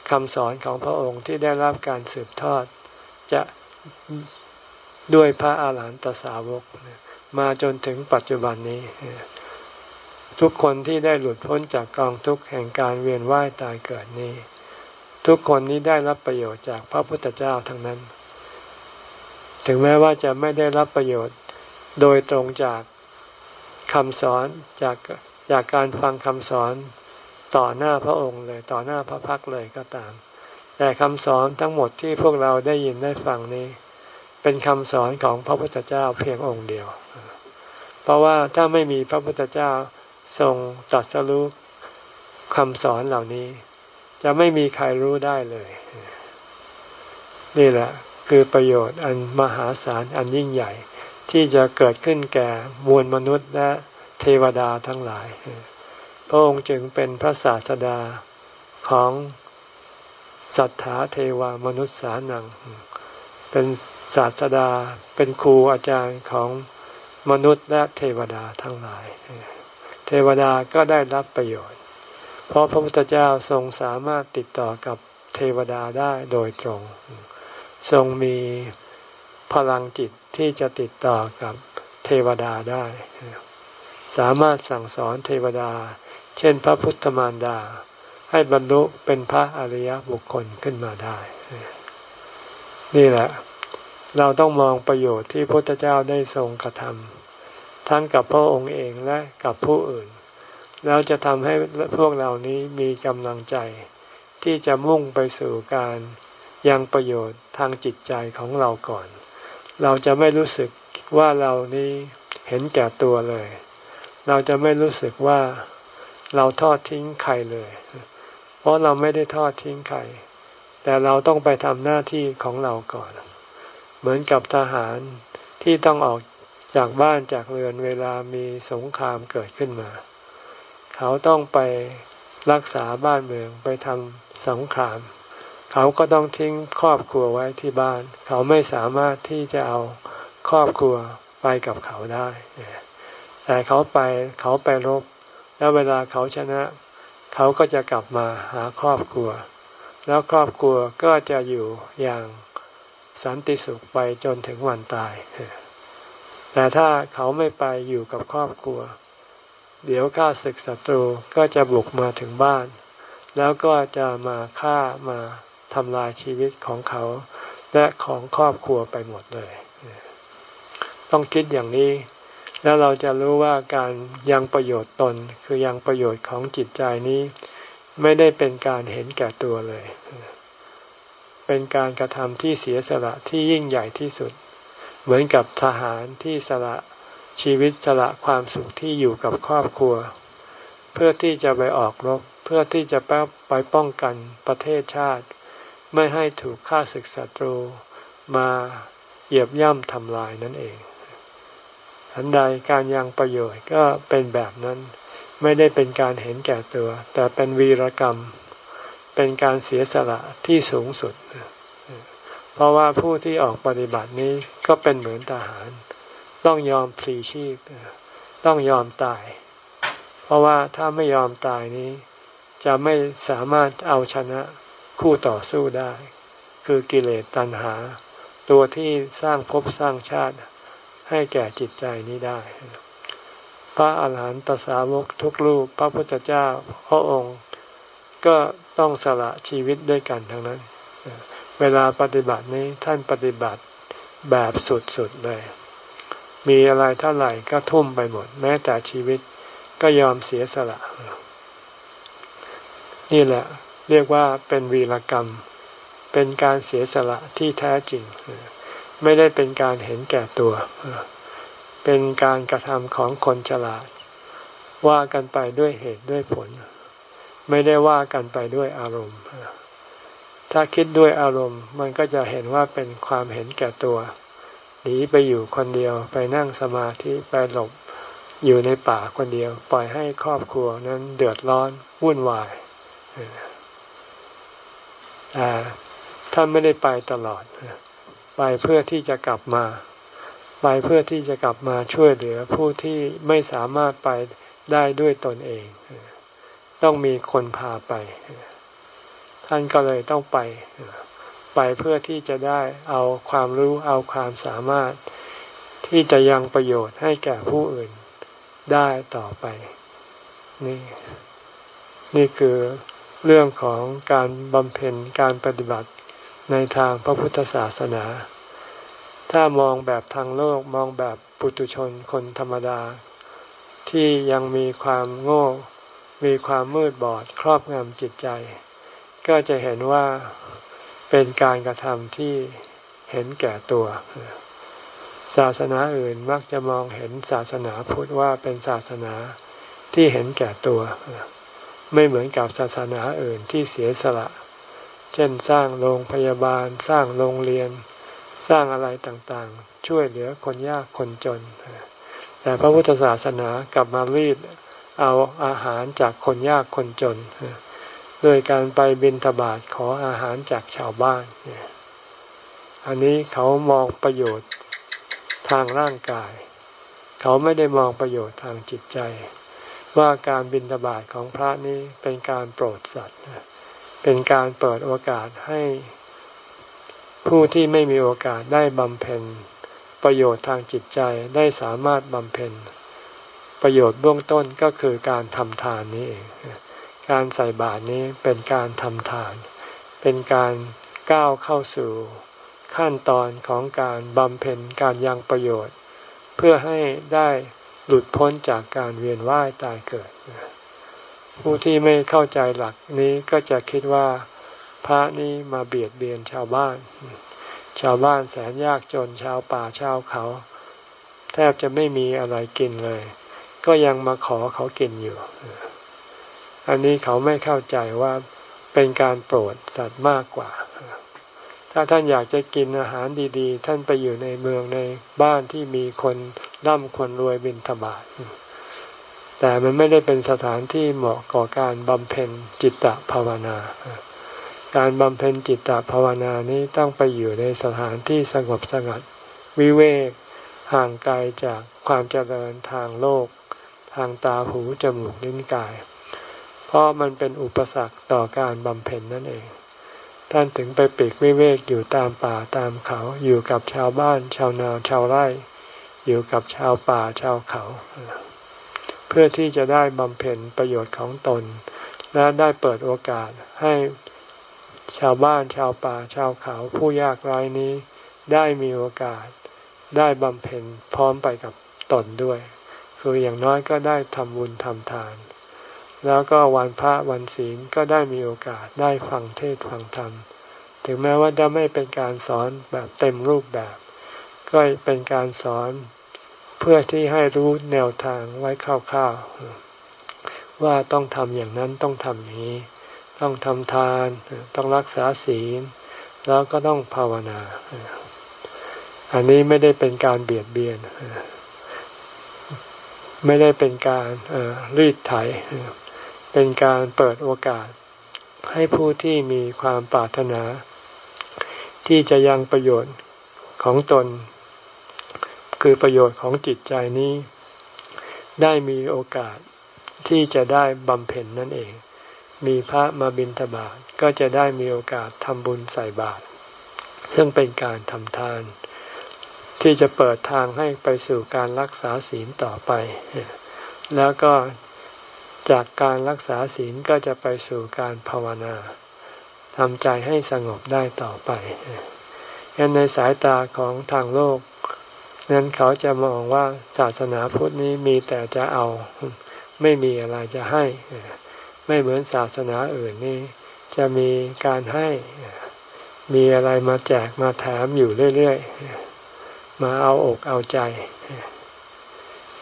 Speaker 1: คำสอนของพระองค์ที่ได้รับการสืบทอด จะด้วยพระอาหารหันตสาวก มาจนถึงปัจจุบันนี้ ทุกคนที่ได้หลุดพ้นจากกองทุกข์แห่งการเวียนว่ายตายเกิดนี้ ทุกคนนี้ได้รับประโยชน์จากพระพุทธเจ้าทั้งนั้น ถึงแม้ว่าจะไม่ได้รับประโยชน์โดยตรงจากคำสอนจากจากการฟังคำสอนต่อหน้าพระองค์เลยต่อหน้าพระพักเลยก็ตาม แต่คำสอนทั้งหมดที่พวกเราได้ยินได้ฟังนี้ เป็นคำสอนของพระพุทธเจ้าเพียงองค์เดียว เพราะว่าถ้าไม่มีพระพุทธเจ้าทรงตรัสรู้คำสอนเหล่านี้ จะไม่มีใครรู้ได้เลย นี่แหละคือประโยชน์อันมหาศาลอันยิ่งใหญ่ ที่จะเกิดขึ้นแก่มวลมนุษย์และเทวดาทั้งหลาย พระองค์จึงเป็นพระศาสดาของสัทธาเทวามนุษย์สานัง เป็นศาสดา เป็นครูอาจารย์ของมนุษย์และเทวดาทั้งหลาย เทวดาก็ได้รับประโยชน์ เพราะพระพุทธเจ้าทรงสามารถติดต่อกับเทวดาได้โดยตรง ทรงมีพลังจิตที่จะติดต่อกับเทวดาได้ สามารถสั่งสอนเทวดา เช่นพระพุทธมารดา ให้บรรลุเป็นพระอริยบุคคลขึ้นมาได้ นี่แหละ เราต้องมองประโยชน์ที่พระพุทธเจ้าได้ทรงกระทำทั้งกับพระองค์เองและกับผู้อื่น แล้วจะทำให้พวกเรานี้มีกำลังใจ ที่จะมุ่งไปสู่การยังประโยชน์ทางจิตใจของเราก่อน เราจะไม่รู้สึกว่าเรานี้เห็นแก่ตัวเลย เราจะไม่รู้สึกว่าเราทอดทิ้งใครเลย เพราะเราไม่ได้ทอดทิ้งใคร แต่เราต้องไปทำหน้าที่ของเราก่อน เหมือนกับทหารที่ต้องออกจากบ้านจากเรือนเวลามีสงครามเกิดขึ้นมา เขาต้องไปรักษาบ้านเมืองไปทำสงคราม เขาก็ต้องทิ้งครอบครัวไว้ที่บ้าน เขาไม่สามารถที่จะเอาครอบครัวไปกับเขาได้ แต่เขาไปเขาไปรบ แล้วเวลาเขาชนะ เขาก็จะกลับมาหาครอบครัว แล้วครอบครัวก็จะอยู่อย่างสันติสุขไปจนถึงวันตาย แต่ถ้าเขาไม่ไปอยู่กับครอบครัว เดี๋ยวข้าศึกศัตรูก็จะบุกมาถึงบ้าน แล้วก็จะมาฆ่ามาทำลายชีวิตของเขา และของครอบครัวไปหมดเลย ต้องคิดอย่างนี้ แล้วเราจะรู้ว่าการยังประโยชน์ตนคือยังประโยชน์ของจิตใจนี้ ไม่ได้เป็นการเห็นแก่ตัวเลย เป็นการกระทำที่เสียสละที่ยิ่งใหญ่ที่สุด เหมือนกับทหารที่สละชีวิตสละความสุขที่อยู่กับครอบครัว เพื่อที่จะไปออกรบ เพื่อที่จะไปป้องกันประเทศชาติ ไม่ให้ถูกฆ่าศึกศัตรูมาเหยียบย่ำทำลายนั่นเองอันใดการยังประโยชน์ก็เป็นแบบนั้น ไม่ได้เป็นการเห็นแก่ตัว แต่เป็นวีรกรรม เป็นการเสียสละที่สูงสุด เพราะว่าผู้ที่ออกปฏิบัตินี้ก็เป็นเหมือนทหาร ต้องยอมพลีชีพ ต้องยอมตาย เพราะว่าถ้าไม่ยอมตายนี้ จะไม่สามารถเอาชนะคู่ต่อสู้ได้ คือกิเลสตัณหา ตัวที่สร้างภพสร้างชาติให้แก่จิตใจนี้ได้ ระอาหารหันตสาวกทุกรูปพระพุทธเจ้าพระองค์ ก็ต้องสละชีวิตด้วยกันทั้งนั้น เวลาปฏิบัตินี้ท่านปฏิบัติแบบสุดๆเลย มีอะไรเท่าไหร่ก็ทุ่มไปหมด แม้แต่ชีวิตก็ยอมเสียสละ นี่แหละ เรียกว่าเป็นวีรกรรม เป็นการเสียสละที่แท้จริง ไม่ได้เป็นการเห็นแก่ตัว เป็นการกระทำของคนฉลาด ว่ากันไปด้วยเหตุด้วยผล ไม่ได้ว่ากันไปด้วยอารมณ์ ถ้าคิดด้วยอารมณ์ มันก็จะเห็นว่าเป็นความเห็นแก่ตัวหนีไปอยู่คนเดียวไปนั่งสมาธิไปหลบอยู่ในป่าคนเดียว ปล่อยให้ครอบครัวนั้นเดือดร้อนวุ่นวายแต่ท่านไม่ได้ไปตลอด ไปเพื่อที่จะกลับมา ไปเพื่อที่จะกลับมาช่วยเหลือผู้ที่ไม่สามารถไปได้ด้วยตนเอง ต้องมีคนพาไป ท่านก็เลยต้องไป ไปเพื่อที่จะได้เอาความรู้เอาความสามารถที่จะยังประโยชน์ให้แก่ผู้อื่นได้ต่อไป นี่ นี่คือเรื่องของการบำเพ็ญการปฏิบัติในทางพระพุทธศาสนา ถ้ามองแบบทางโลกมองแบบปุตุชนคนธรรมดา ที่ยังมีความโง่ มีความมืดบอดครอบงำจิตใจ ก็จะเห็นว่าเป็นการกระทำที่เห็นแก่ตัว ศาสนาอื่นมักจะมองเห็นศาสนาพุทธว่าเป็นศาสนาที่เห็นแก่ตัว ไม่เหมือนกับศาสนาอื่นที่เสียสละ เช่นสร้างโรงพยาบาลสร้างโรงเรียน สร้างอะไรต่างๆ ช่วยเหลือคนยากคนจน แต่พระพุทธศาสนากลับมารีดเอาอาหารจากคนยากคนจนโดยการไปบินทบาทขออาหารจากชาวบ้าน อันนี้เขามองประโยชน์ทางร่างกาย เขาไม่ได้มองประโยชน์ทางจิตใจ ว่าการบินทบาทของพระนี้เป็นการโปรดสัตว์ เป็นการเปิดโอกาสให้ ผู้ที่ไม่มีโอกาสได้บำเพ็ญ ประโยชน์ทางจิตใจได้สามารถบำเพ็ญ ประโยชน์เบื้องต้นก็คือการทำทานนี้เอง การใส่บาตรนี้เป็นการทำทาน เป็นการก้าวเข้าสู่ขั้นตอนของการบำเพ็ญการยังประโยชน์ เพื่อให้ได้หลุดพ้นจากการเวียนว่ายตายเกิด ผู้ที่ไม่เข้าใจหลักนี้ก็จะคิดว่า พระนี้มาเบียดเบียนชาวบ้าน ชาวบ้านแสนยากจนชาวป่าชาวเขา แทบจะไม่มีอะไรกินเลย ก็ยังมาขอเขากินอยู่ อันนี้เขาไม่เข้าใจว่าเป็นการโปรดสัตว์มากกว่า ถ้าท่านอยากจะกินอาหารดี ๆ ท่านไปอยู่ในเมืองในบ้านที่มีคนร่ำคนรวยบินธบาตแต่มันไม่ได้เป็นสถานที่เหมาะก่อการบำเพ็ญจิตตภาวนา การบำเพ็ญจิตตภาวนานี้ต้องไปอยู่ในสถานที่สงบสงัด วิเวกห่างไกลจากความเจริญทางโลก ทางตาหูจมูกลิ้นกาย เพราะมันเป็นอุปสรรคต่อการบำเพ็ญนั่นเอง ท่านถึงไปปีกวิเวกอยู่ตามป่าตามเขาอยู่กับชาวบ้าน ชาวนาชาวไร่ อยู่กับชาวป่าชาวเขา เพื่อที่จะได้บำเพ็ญประโยชน์ของตน และได้เปิดโอกาสให้ ชาวบ้านชาวป่าชาวเขาผู้ยากไร้นี้ ได้มีโอกาสได้บำเพ็ญพร้อมไปกับตนด้วย คืออย่างน้อยก็ได้ทำบุญทำทาน แล้วก็วันพระวันศีลก็ได้มีโอกาสได้ฟังเทศฟังธรรม ถึงแม้ว่าจะไม่เป็นการสอนแบบเต็มรูปแบบ ก็เป็นการสอนเพื่อที่ให้รู้แนวทางไว้คร่าวๆว่าต้องทำอย่างนั้นต้องทำอย่างนี้ ต้องทำทาน ต้องรักษาศีล แล้วก็ต้องภาวนา อันนี้ไม่ได้เป็นการเบียดเบียน ไม่ได้เป็นการรีดไถ เป็นการเปิดโอกาส ให้ผู้ที่มีความปรารถนา ที่จะยังประโยชน์ของตน คือประโยชน์ของจิตใจนี้ ได้มีโอกาสที่จะได้บำเพ็ญนั่นเอง มีพระมาบิณฑบาตก็จะได้มีโอกาสทำบุญใส่บาตรซึ่งเป็นการทำทาน ที่จะเปิดทางให้ไปสู่การรักษาศีลต่อไป แล้วก็จากการรักษาศีลก็จะไปสู่การภาวนาทำใจให้สงบได้ต่อไปยันในสายตาของทางโลก นั้นเขาจะมองว่าศาสนาพุทธนี้มีแต่จะเอา ไม่มีอะไรจะให้ ไม่เหมือนศาสนาอื่นนี่ จะมีการให้มีอะไรมาแจกมาแถมอยู่เรื่อยๆ มาเอาอกเอาใจ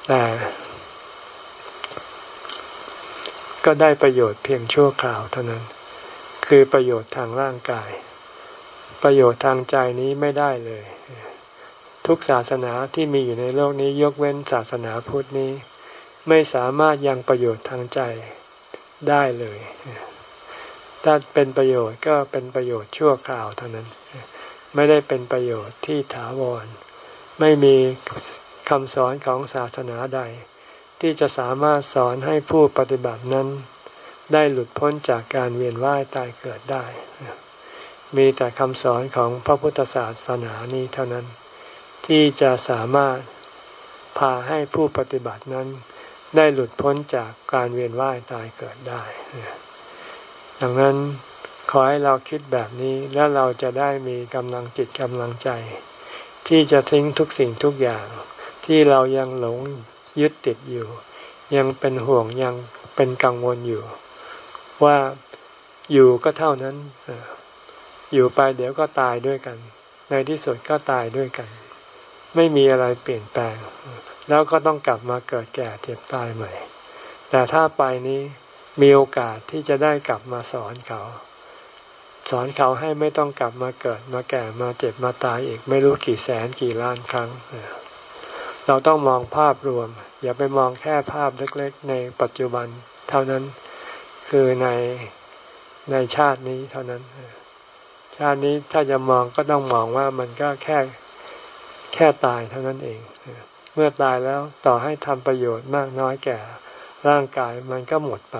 Speaker 1: แต่ก็ได้ประโยชน์เพียงชั่วคราวเท่านั้น คือประโยชน์ทางร่างกาย ประโยชน์ทางใจนี้ไม่ได้เลย ทุกศาสนาที่มีอยู่ในโลกนี้ยกเว้นศาสนาพุทธนี้ ไม่สามารถยังประโยชน์ทางใจ ได้เลย ถ้าเป็นประโยชน์ก็เป็นประโยชน์ชั่วคราวเท่านั้น ไม่ได้เป็นประโยชน์ที่ถาวร ไม่มีคำสอนของศาสนาใด ที่จะสามารถสอนให้ผู้ปฏิบัตินั้น ได้หลุดพ้นจากการเวียนว่ายตายเกิดได้ มีแต่คำสอนของพระพุทธศาสนานี้เท่านั้น ที่จะสามารถพาให้ผู้ปฏิบัตินั้น ได้หลุดพ้นจากการเวียนว่ายตายเกิดได้ ดังนั้นขอให้เราคิดแบบนี้แล้วเราจะได้มีกำลังจิตกำลังใจ ที่จะทิ้งทุกสิ่งทุกอย่าง ที่เรายังหลงยึดติดอยู่ ยังเป็นห่วงยังเป็นกังวลอยู่ ว่าอยู่ก็เท่านั้นอยู่ไปเดี๋ยวก็ตายด้วยกัน ในที่สุดก็ตายด้วยกัน ไม่มีอะไรเปลี่ยนแปลง แล้วก็ต้องกลับมาเกิดแก่เจ็บตายใหม่ แต่ถ้าไปนี้มีโอกาสที่จะได้กลับมาสอนเขา สอนเขาให้ไม่ต้องกลับมาเกิดมาแก่มาเจ็บมาตายอีกไม่รู้กี่แสนกี่ล้านครั้ง เราต้องมองภาพรวม อย่าไปมองแค่ภาพเล็กๆ ในปัจจุบัน เท่านั้นคือในในชาตินี้เท่านั้น ชาตินี้ถ้าจะมองก็ต้องมองว่ามันก็แค่แค่ตายเท่านั้นเอง มื่อตายแล้วต่อให้ทำประโยชน์มากน้อยแก่ร่างกายมันก็หมดไป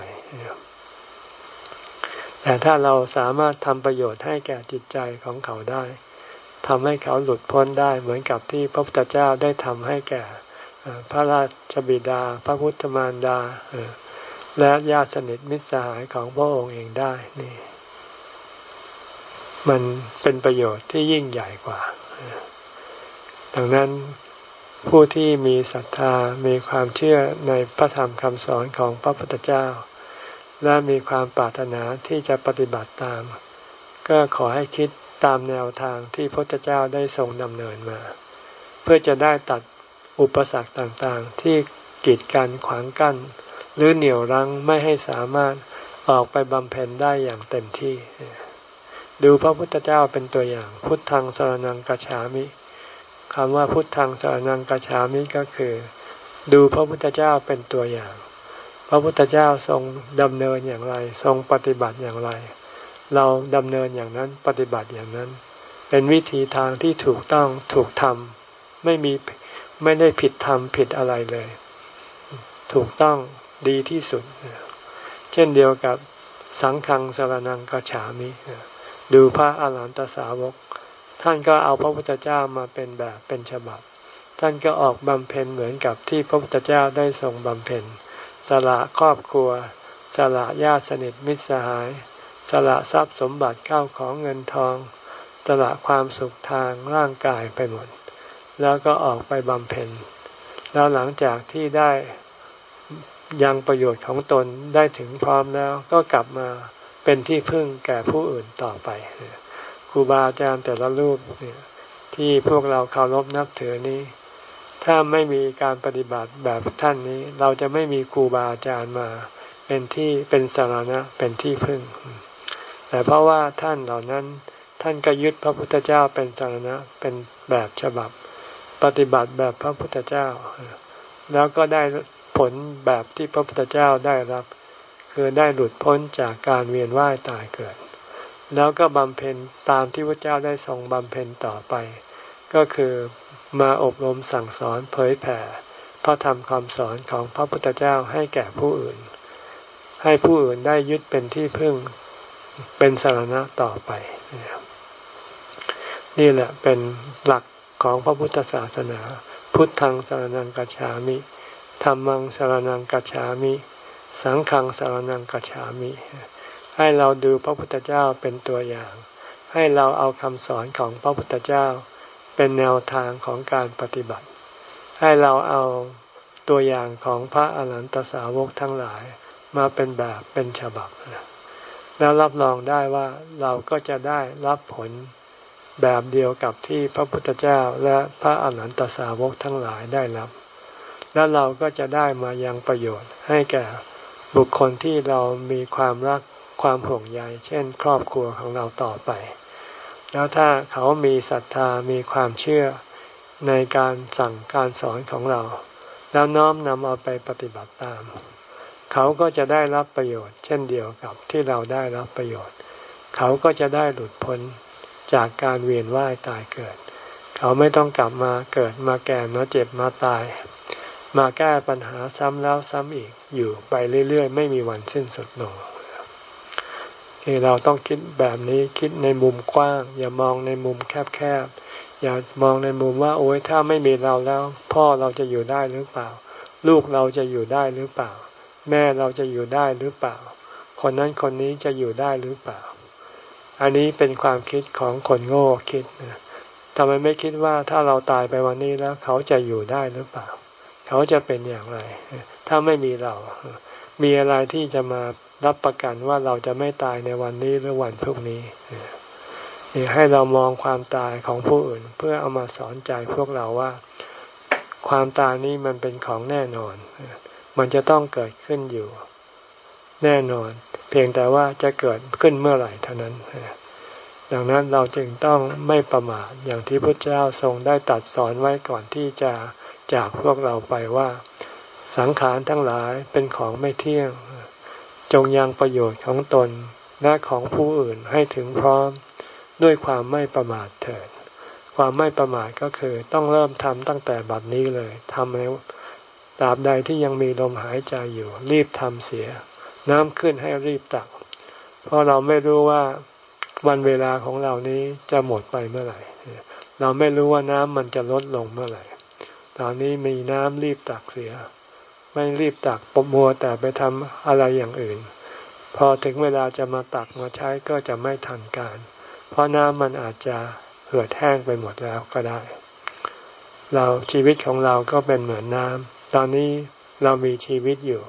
Speaker 1: แต่ถ้าเราสามารถทำประโยชน์ให้แก่จิตใจของเขาได้ทำให้เขาหลุดพ้นได้เหมือนกับที่พระพุทธเจ้าได้ทำให้แก่พระราชบิดา พระพุทธมารดาและญาติสนิทมิตรสหายของพระองค์เองได้นี่ มันเป็นประโยชน์ที่ยิ่งใหญ่กว่า ดังนั้น ผู้ที่มีศรัทธามีความเชื่อในพระธรรมคำสอนของพระพุทธเจ้า และมีความปรารถนาที่จะปฏิบัติตาม ก็ขอให้คิดตามแนวทางที่พระพุทธเจ้าได้ทรงดำเนินมา เพื่อจะได้ตัดอุปสรรคต่างๆ ที่กีดกันขวางกั้น หรือเหนี่ยวรั้งไม่ให้สามารถออกไปบำเพ็ญได้อย่างเต็มที่ ดูพระพุทธเจ้าเป็นตัวอย่าง พุทธังสรนังกัจฉามิ คำว่าพุทธังสรนังกัจฉามิก็คือ ดูพระพุทธเจ้าเป็นตัวอย่าง พระพุทธเจ้าทรงดำเนินอย่างไร ทรงปฏิบัติอย่างไร เราดำเนินอย่างนั้นปฏิบัติอย่างนั้น เป็นวิธีทางที่ถูกต้องถูกทำไม่มีไม่ได้ผิดธรรมผิดอะไรเลย ถูกต้องดีที่สุด เช่นเดียวกับสังฆังสารนังกัจฉามิ ดูพระอาหารหันตสาวก ท่านก็เอาพระพุทธเจ้ามาเป็นแบบเป็นฉบับ ท่านก็ออกบำเพ็ญเหมือนกับที่พระพุทธเจ้าได้ทรงบำเพ็ญ สละครอบครัว สละญาติสนิทมิตรสหาย สละทรัพย์สมบัติเข้าของเงินทอง สละความสุขทางร่างกายไปหมด แล้วก็ออกไปบำเพ็ญ แล้วหลังจากที่ได้ยังประโยชน์ของตนได้ถึงพร้อมแล้วก็กลับมาเป็นที่พึ่งแก่ผู้อื่นต่อไป รูบาอาจารย์แต่ละรูปที่พวกเราเคารพนับถือนี้ ถ้าไม่มีการปฏิบัติแบบท่านนี้ เราจะไม่มีครูบาอาจารย์มา เป็นที่เป็นสารณะเป็นที่พึ่ง แต่เพราะว่าท่านเหล่านั้นท่านก็ยึดพระพุทธเจ้าเป็นสารณะเป็นแบบฉบับ ปฏิบัติแบบพระพุทธเจ้า แล้วก็ได้ผลแบบที่พระพุทธเจ้าได้รับ คือได้หลุดพ้นจากการเวียนว่ายตายเกิด แล้วก็บำเพ็ญตามที่พระเจ้าได้ทรงบำเพ็ญต่อไป ก็คือมาอบรมสั่งสอนเผยแผ่ พระธรรมคำสอนของพระพุทธเจ้าให้แก่ผู้อื่น ให้ผู้อื่นได้ยึดเป็นที่พึ่งเป็นสารณะต่อไป นี่แหละเป็นหลักของพระพุทธศาสนา พุทธังสารนังกัจฉามิธรรมังสารนังกัจฉามิ สังฆังสารนังกัจฉามิ ให้เราดูพระพุทธเจ้าเป็นตัวอย่าง ให้เราเอาคำสอนของพระพุทธเจ้า เป็นแนวทางของการปฏิบัติ ให้เราเอาตัวอย่างของพระอรหันตสาวกทั้งหลายมาเป็นแบบเป็นฉบับ แล้วรับรองได้ว่าเราก็จะได้รับผลแบบเดียวกับที่พระพุทธเจ้าและพระอรหันตสาวกทั้งหลายได้รับ แล้วเราก็จะได้มายังประโยชน์ให้แก่บุคคลที่เรามีความรัก ความห่วงใย เช่น ครอบครัวของเราต่อไป แล้วถ้าเขามีศรัทธามีความเชื่อในการสั่งการสอนของเรา แล้วน้อมนำเอาไปปฏิบัติตาม เขาก็จะได้รับประโยชน์ เช่นเดียวกับที่เราได้รับประโยชน์ เขาก็จะได้หลุดพ้นจากการเวียนว่ายตายเกิด เขาไม่ต้องกลับมาเกิดมาแก่มาเจ็บมาตาย มาแก้ปัญหาซ้ำแล้วซ้ำอีกอยู่ไปเรื่อยๆ ไม่มีวันสิ้นสุดลง ที่เราต้องคิดแบบนี้คิดในมุมกว้าง อย่ามองในมุมแคบๆอย่ามองในมุมว่า โอ้ยถ้าไม่มีเราแล้ว พ่อเราจะอยู่ได้หรือเปล่า ลูกเราจะอยู่ได้หรือเปล่า แม่เราจะอยู่ได้หรือเปล่า คนนั้นคนนี้จะอยู่ได้หรือเปล่า อันนี้เป็นความคิดของคนโง่คิดนะทำไมไม่คิดว่าถ้าเราตายไปวันนี้แล้ว เขาจะอยู่ได้หรือเปล่า เขาจะเป็นอย่างไร ถ้าไม่มีเรา มีอะไรที่จะมา รับประกันว่าเราจะไม่ตายในวันนี้หรือวันพรุ่งนี้นี่ให้เรามองความตายของผู้อื่น เพื่อเอามาสอนใจพวกเราว่า ความตายนี้มันเป็นของแน่นอน มันจะต้องเกิดขึ้นอยู่ แน่นอน เพียงแต่ว่าจะเกิดขึ้นเมื่อไหร่เท่านั้นดังนั้นเราจึงต้องไม่ประมาทอย่างที่พระเจ้าทรงได้ตัดสอนไว้ก่อนที่จะจากพวกเราไปว่า สังขารทั้งหลายเป็นของไม่เที่ยง จงยังประโยชน์ของตนและของผู้อื่นให้ถึงพร้อมด้วยความไม่ประมาทเถิด ความไม่ประมาทก็คือต้องเริ่มทำตั้งแต่บัดนี้เลยทำแล้วตราบใดที่ยังมีลมหายใจอยู่ รีบทำเสีย น้ำขึ้นให้รีบตัก เพราะเราไม่รู้ว่าวันเวลาของเรานี้จะหมดไปเมื่อไหร่ เราไม่รู้ว่าน้ำมันจะลดลงเมื่อไหร่ ตอนนี้มีน้ำรีบตักเสีย ไม่รีบตักปมัวแต่ไปทำอะไรอย่างอื่น พอถึงเวลาจะมาตักมาใช้ก็จะไม่ทันการ เพราะน้ำมันอาจจะเหือดแห้งไปหมดแล้วก็ได้ เราชีวิตของเราก็เป็นเหมือนน้ำตอนนี้เรามีชีวิตอยู่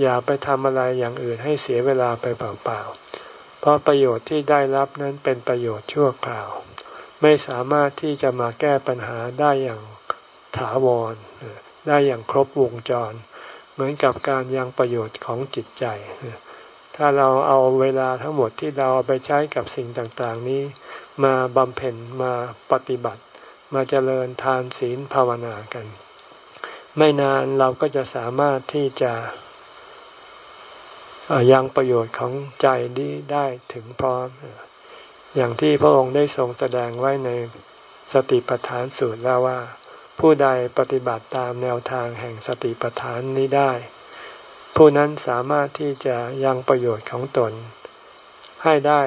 Speaker 1: อย่าไปทำอะไรอย่างอื่นให้เสียเวลาไปเปล่าๆ เพราะประโยชน์ที่ได้รับนั้นเป็นประโยชน์ชั่วคราว ไม่สามารถที่จะมาแก้ปัญหาได้อย่างถาวรได้อย่างครบวงจร เหมือนกับการยังประโยชน์ของจิตใจ ถ้าเราเอาเวลาทั้งหมดที่เราเอาไปใช้กับสิ่งต่างๆนี้ มาบำเพ็ญมาปฏิบัติ มาเจริญทานศีลภาวนากัน ไม่นานเราก็จะสามารถที่จะยังประโยชน์ของใจนี้ได้ถึงพร้อม อย่างที่พระองค์ได้ทรงแสดงไว้ในสติปัฏฐานสูตรแล้วว่า ผู้ใดปฏิบัติตามแนวทางแห่งสติปัฏฐานนี้ได้ ผู้นั้นสามารถที่จะยังประโยชน์ของตน ให้ได้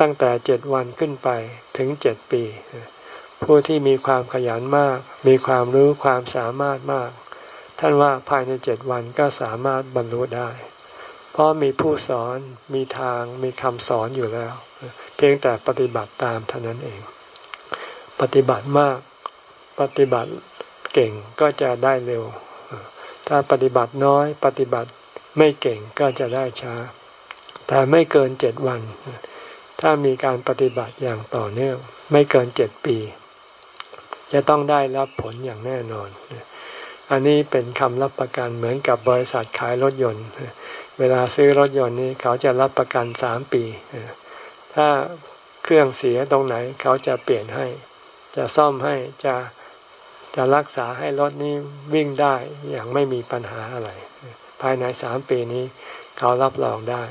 Speaker 1: ตั้งแต่เจ็ดวันขึ้นไปถึงเจ็ดปี ผู้ที่มีความขยันมาก มีความรู้ความสามารถมาก ท่านว่าภายในเจ็ดวันก็สามารถบรรลุได้ เพราะมีผู้สอนมีทางมีคำสอนอยู่แล้ว เพียงแต่ปฏิบัติตามเท่านั้นเอง ปฏิบัติมาก ปฏิบัติเก่งก็จะได้เร็ว ถ้าปฏิบัติน้อยปฏิบัติไม่เก่งก็จะได้ช้า แต่ไม่เกินเจ็ดวัน ถ้ามีการปฏิบัติอย่างต่อเนื่อง ไม่เกินเจ็ดปี จะต้องได้รับผลอย่างแน่นอน อันนี้เป็นคำรับประกันเหมือนกับบริษัทขายรถยนต์ เวลาซื้อรถยนต์นี้เขาจะรับประกันสามปี ถ้าเครื่องเสียตรงไหนเขาจะเปลี่ยนให้ จะซ่อมให้จะ จะรักษาให้รถนี้วิ่งได้อย่างไม่มีปัญหาอะไร ภายในสามปีนี้ เขารับรองได้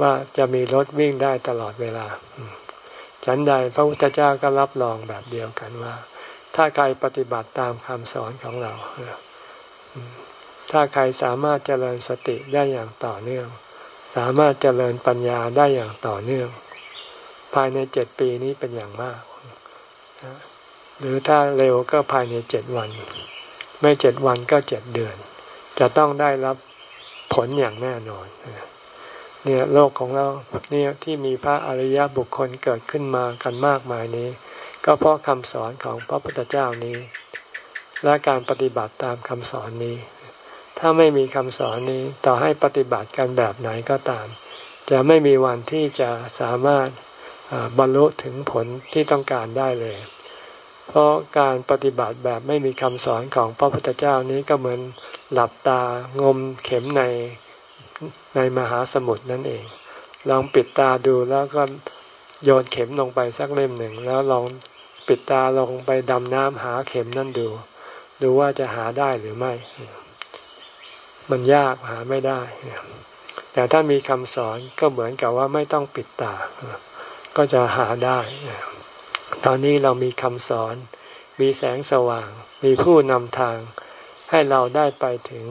Speaker 1: ว่าจะมีรถวิ่งได้ตลอดเวลา ฉันใดพระพุทธเจ้าก็รับรองแบบเดียวกันว่า ถ้าใครปฏิบัติตามคำสอนของเรา ถ้าใครสามารถเจริญสติได้อย่างต่อเนื่อง สามารถเจริญปัญญาได้อย่างต่อเนื่อง ภายในเจ็ดปีนี้เป็นอย่างมาก หรือถ้าเร็วก็ภายในเจ็ดวัน ไม่เจ็ดวันก็เจ็ดเดือน จะต้องได้รับผลอย่างแน่นอนเนี่ยโลกของเราเนี่ยที่มีพระอริยบุคคลเกิดขึ้นมากันมากมายนี้ ก็เพราะคำสอนของพระพุทธเจ้านี้ และการปฏิบัติตามคำสอนนี้ ถ้าไม่มีคำสอนนี้ต่อให้ปฏิบัติกันแบบไหนก็ตาม จะไม่มีวันที่จะสามารถบรรลุถึงผลที่ต้องการได้เลย เพราะการปฏิบัติแบบไม่มีคำสอนของพระพุทธเจ้านี้ก็เหมือนหลับตางมเข็มในในมหาสมุทรนั่นเอง ลองปิดตาดูแล้วก็โยนเข็มลงไปสักเล่มหนึ่ง แล้วลองปิดตาลงไปดำน้ำหาเข็มนั่นดู ดูว่าจะหาได้หรือไม่ มันยากหาไม่ได้ แต่ถ้ามีคำสอนก็เหมือนกับว่าไม่ต้องปิดตา ก็จะหาได้ ตอนนี้เรามีคำสอน มีแสงสว่าง มีผู้นำทาง ให้เราได้ไปถึง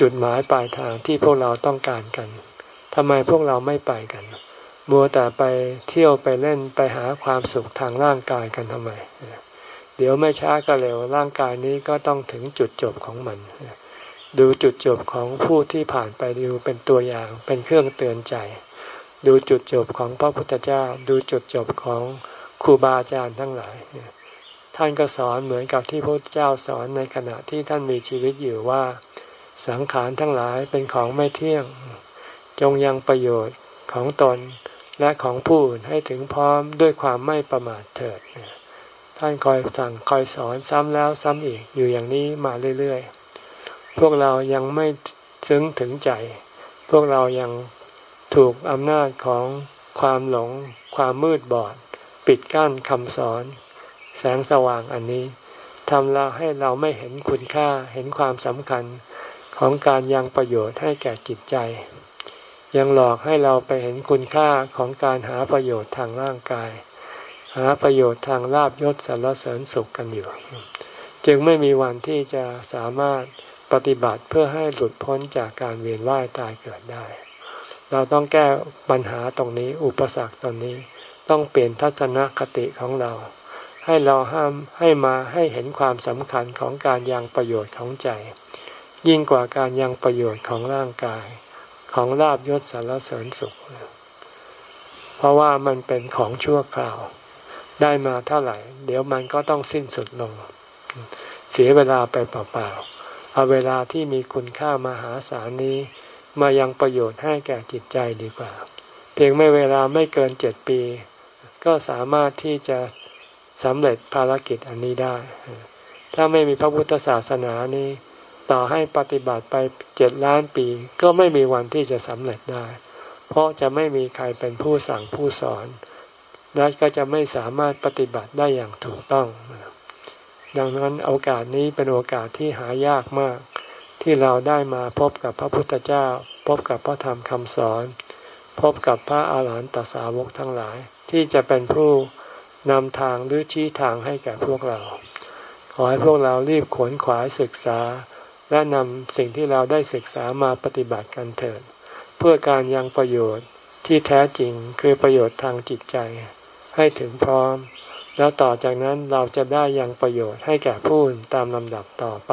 Speaker 1: จุดหมายปลายทางที่พวกเราต้องการกันทำไมพวกเราไม่ไปกันมัวแต่ไปเที่ยวไปเล่นไปหาความสุขทางร่างกายกันทำไม เดี๋ยวไม่ช้าก็เร็วร่างกายนี้ก็ต้องถึงจุดจบของมัน ดูจุดจบของผู้ที่ผ่านไปดูเป็นตัวอย่างเป็นเครื่องเตือนใจ ดูจุดจบของพระพุทธเจ้า ดูจุดจบของครูบาอาจารย์ทั้งหลายท่านก็สอนเหมือนกับที่พระเจ้าสอนในขณะที่ท่านมีชีวิตอยู่ว่า สังขารทั้งหลายเป็นของไม่เที่ยง จงยังประโยชน์ของตนและของผู้อื่นให้ถึงพร้อมด้วยความไม่ประมาทเถิดท่านคอยสั่งคอยสอนซ้ำแล้วซ้ำอีกอยู่อย่างนี้มาเรื่อยๆ พวกเรายังไม่ซึ้งถึงใจ พวกเรายัง ถูกอำนาจของความหลง ความมืดบอด ปิดกั้นคำสอน แสงสว่างอันนี้ทำเราให้เราไม่เห็นคุณค่าเห็นความสำคัญของการยังประโยชน์ให้แก่จิตใจ ยังหลอกให้เราไปเห็นคุณค่าของการหาประโยชน์ทางร่างกาย หาประโยชน์ทางลาบยศสรรเสริญสุขกันอยู่ จึงไม่มีวันที่จะสามารถปฏิบัติเพื่อให้หลุดพ้นจากการเวียนว่ายตายเกิดได้ เราต้องแก้ปัญหาตรงนี้ อุปสรรคตรงนี้ ต้องเปลี่ยนทัศนคติของเรา ให้เราห้ามให้มาให้เห็นความสำคัญของการยังประโยชน์ของใจ ยิ่งกว่าการยังประโยชน์ของร่างกาย ของลาบยศสารเสริญสุข เพราะว่ามันเป็นของชั่วคราว ได้มาเท่าไหร่ เดี๋ยวมันก็ต้องสิ้นสุดลง เสียเวลาไปเปล่าๆเอาเวลาที่มีคุณค่ามหาศาลนี้ มายังประโยชน์ให้แก่จิตใจดีกว่า เพียงไม่เวลาไม่เกินเจ็ดปี ก็สามารถที่จะสำเร็จภารกิจอันนี้ได้ ถ้าไม่มีพระพุทธศาสนานี้ ต่อให้ปฏิบัติไปเจ็ดล้านปี ก็ไม่มีวันที่จะสำเร็จได้ เพราะจะไม่มีใครเป็นผู้สั่งผู้สอนและก็จะไม่สามารถปฏิบัติได้อย่างถูกต้อง ดังนั้นโอกาสนี้เป็นโอกาสที่หายากมาก ที่เราได้มาพบกับพระพุทธเจ้า พบกับพระธรรมคำสอน พบกับพระอาหารหันตสาวกทั้งหลาย ที่จะเป็นผู้นำทางหรือชี้ทางให้แก่พวกเรา ขอให้พวกเรารีบขวนขวายศึกษา และนำสิ่งที่เราได้ศึกษามาปฏิบัติกันเถิด เพื่อการยังประโยชน์ที่แท้จริงคือประโยชน์ทางจิตใจ ให้ถึงพร้อม แล้วต่อจากนั้นเราจะได้ยังประโยชน์ให้แก่ผู้อื่นตามลำดับต่อไป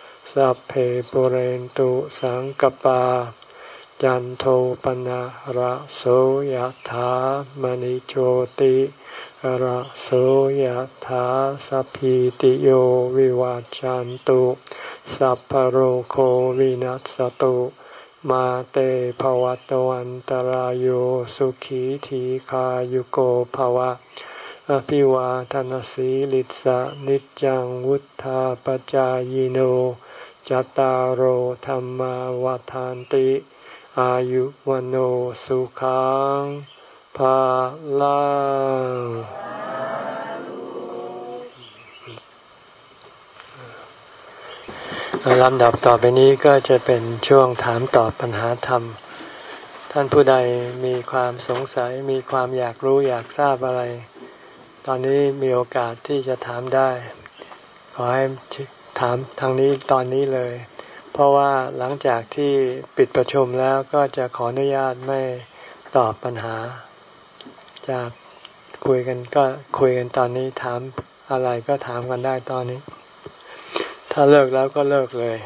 Speaker 1: สัพเพปุเรนตุสังกปา จันโทปนะระโสยถามณิโชติระโสยถาสัพพิติโยวิวาจันตุสัพพโรโควินัสตุมาเตภวัตวันตารโยสุขีทีขายุโกภวะ อภิวาทนสีลิสะนิจังวุธาปจายโน จตารโหธรรมวาทานติ อายุวันสุขังภาลังลำดับต่อไปนี้ก็จะเป็นช่วงถามตอบปัญหาธรรม ท่านผู้ใดมีความสงสัยมีความอยากรู้อยากทราบอะไร ตอนนี้มีโอกาสที่จะถามได้ ขอให้ ถามทางนี้ตอนนี้เลย เพราะว่าหลังจากที่ปิดประชุมแล้วก็จะขออนุญาตไม่ตอบปัญหา จะคุยกันก็คุยกันตอนนี้ถามอะไรก็ถามกันได้ตอนนี้ ถ้าเลิกแล้วก็เลิกเลย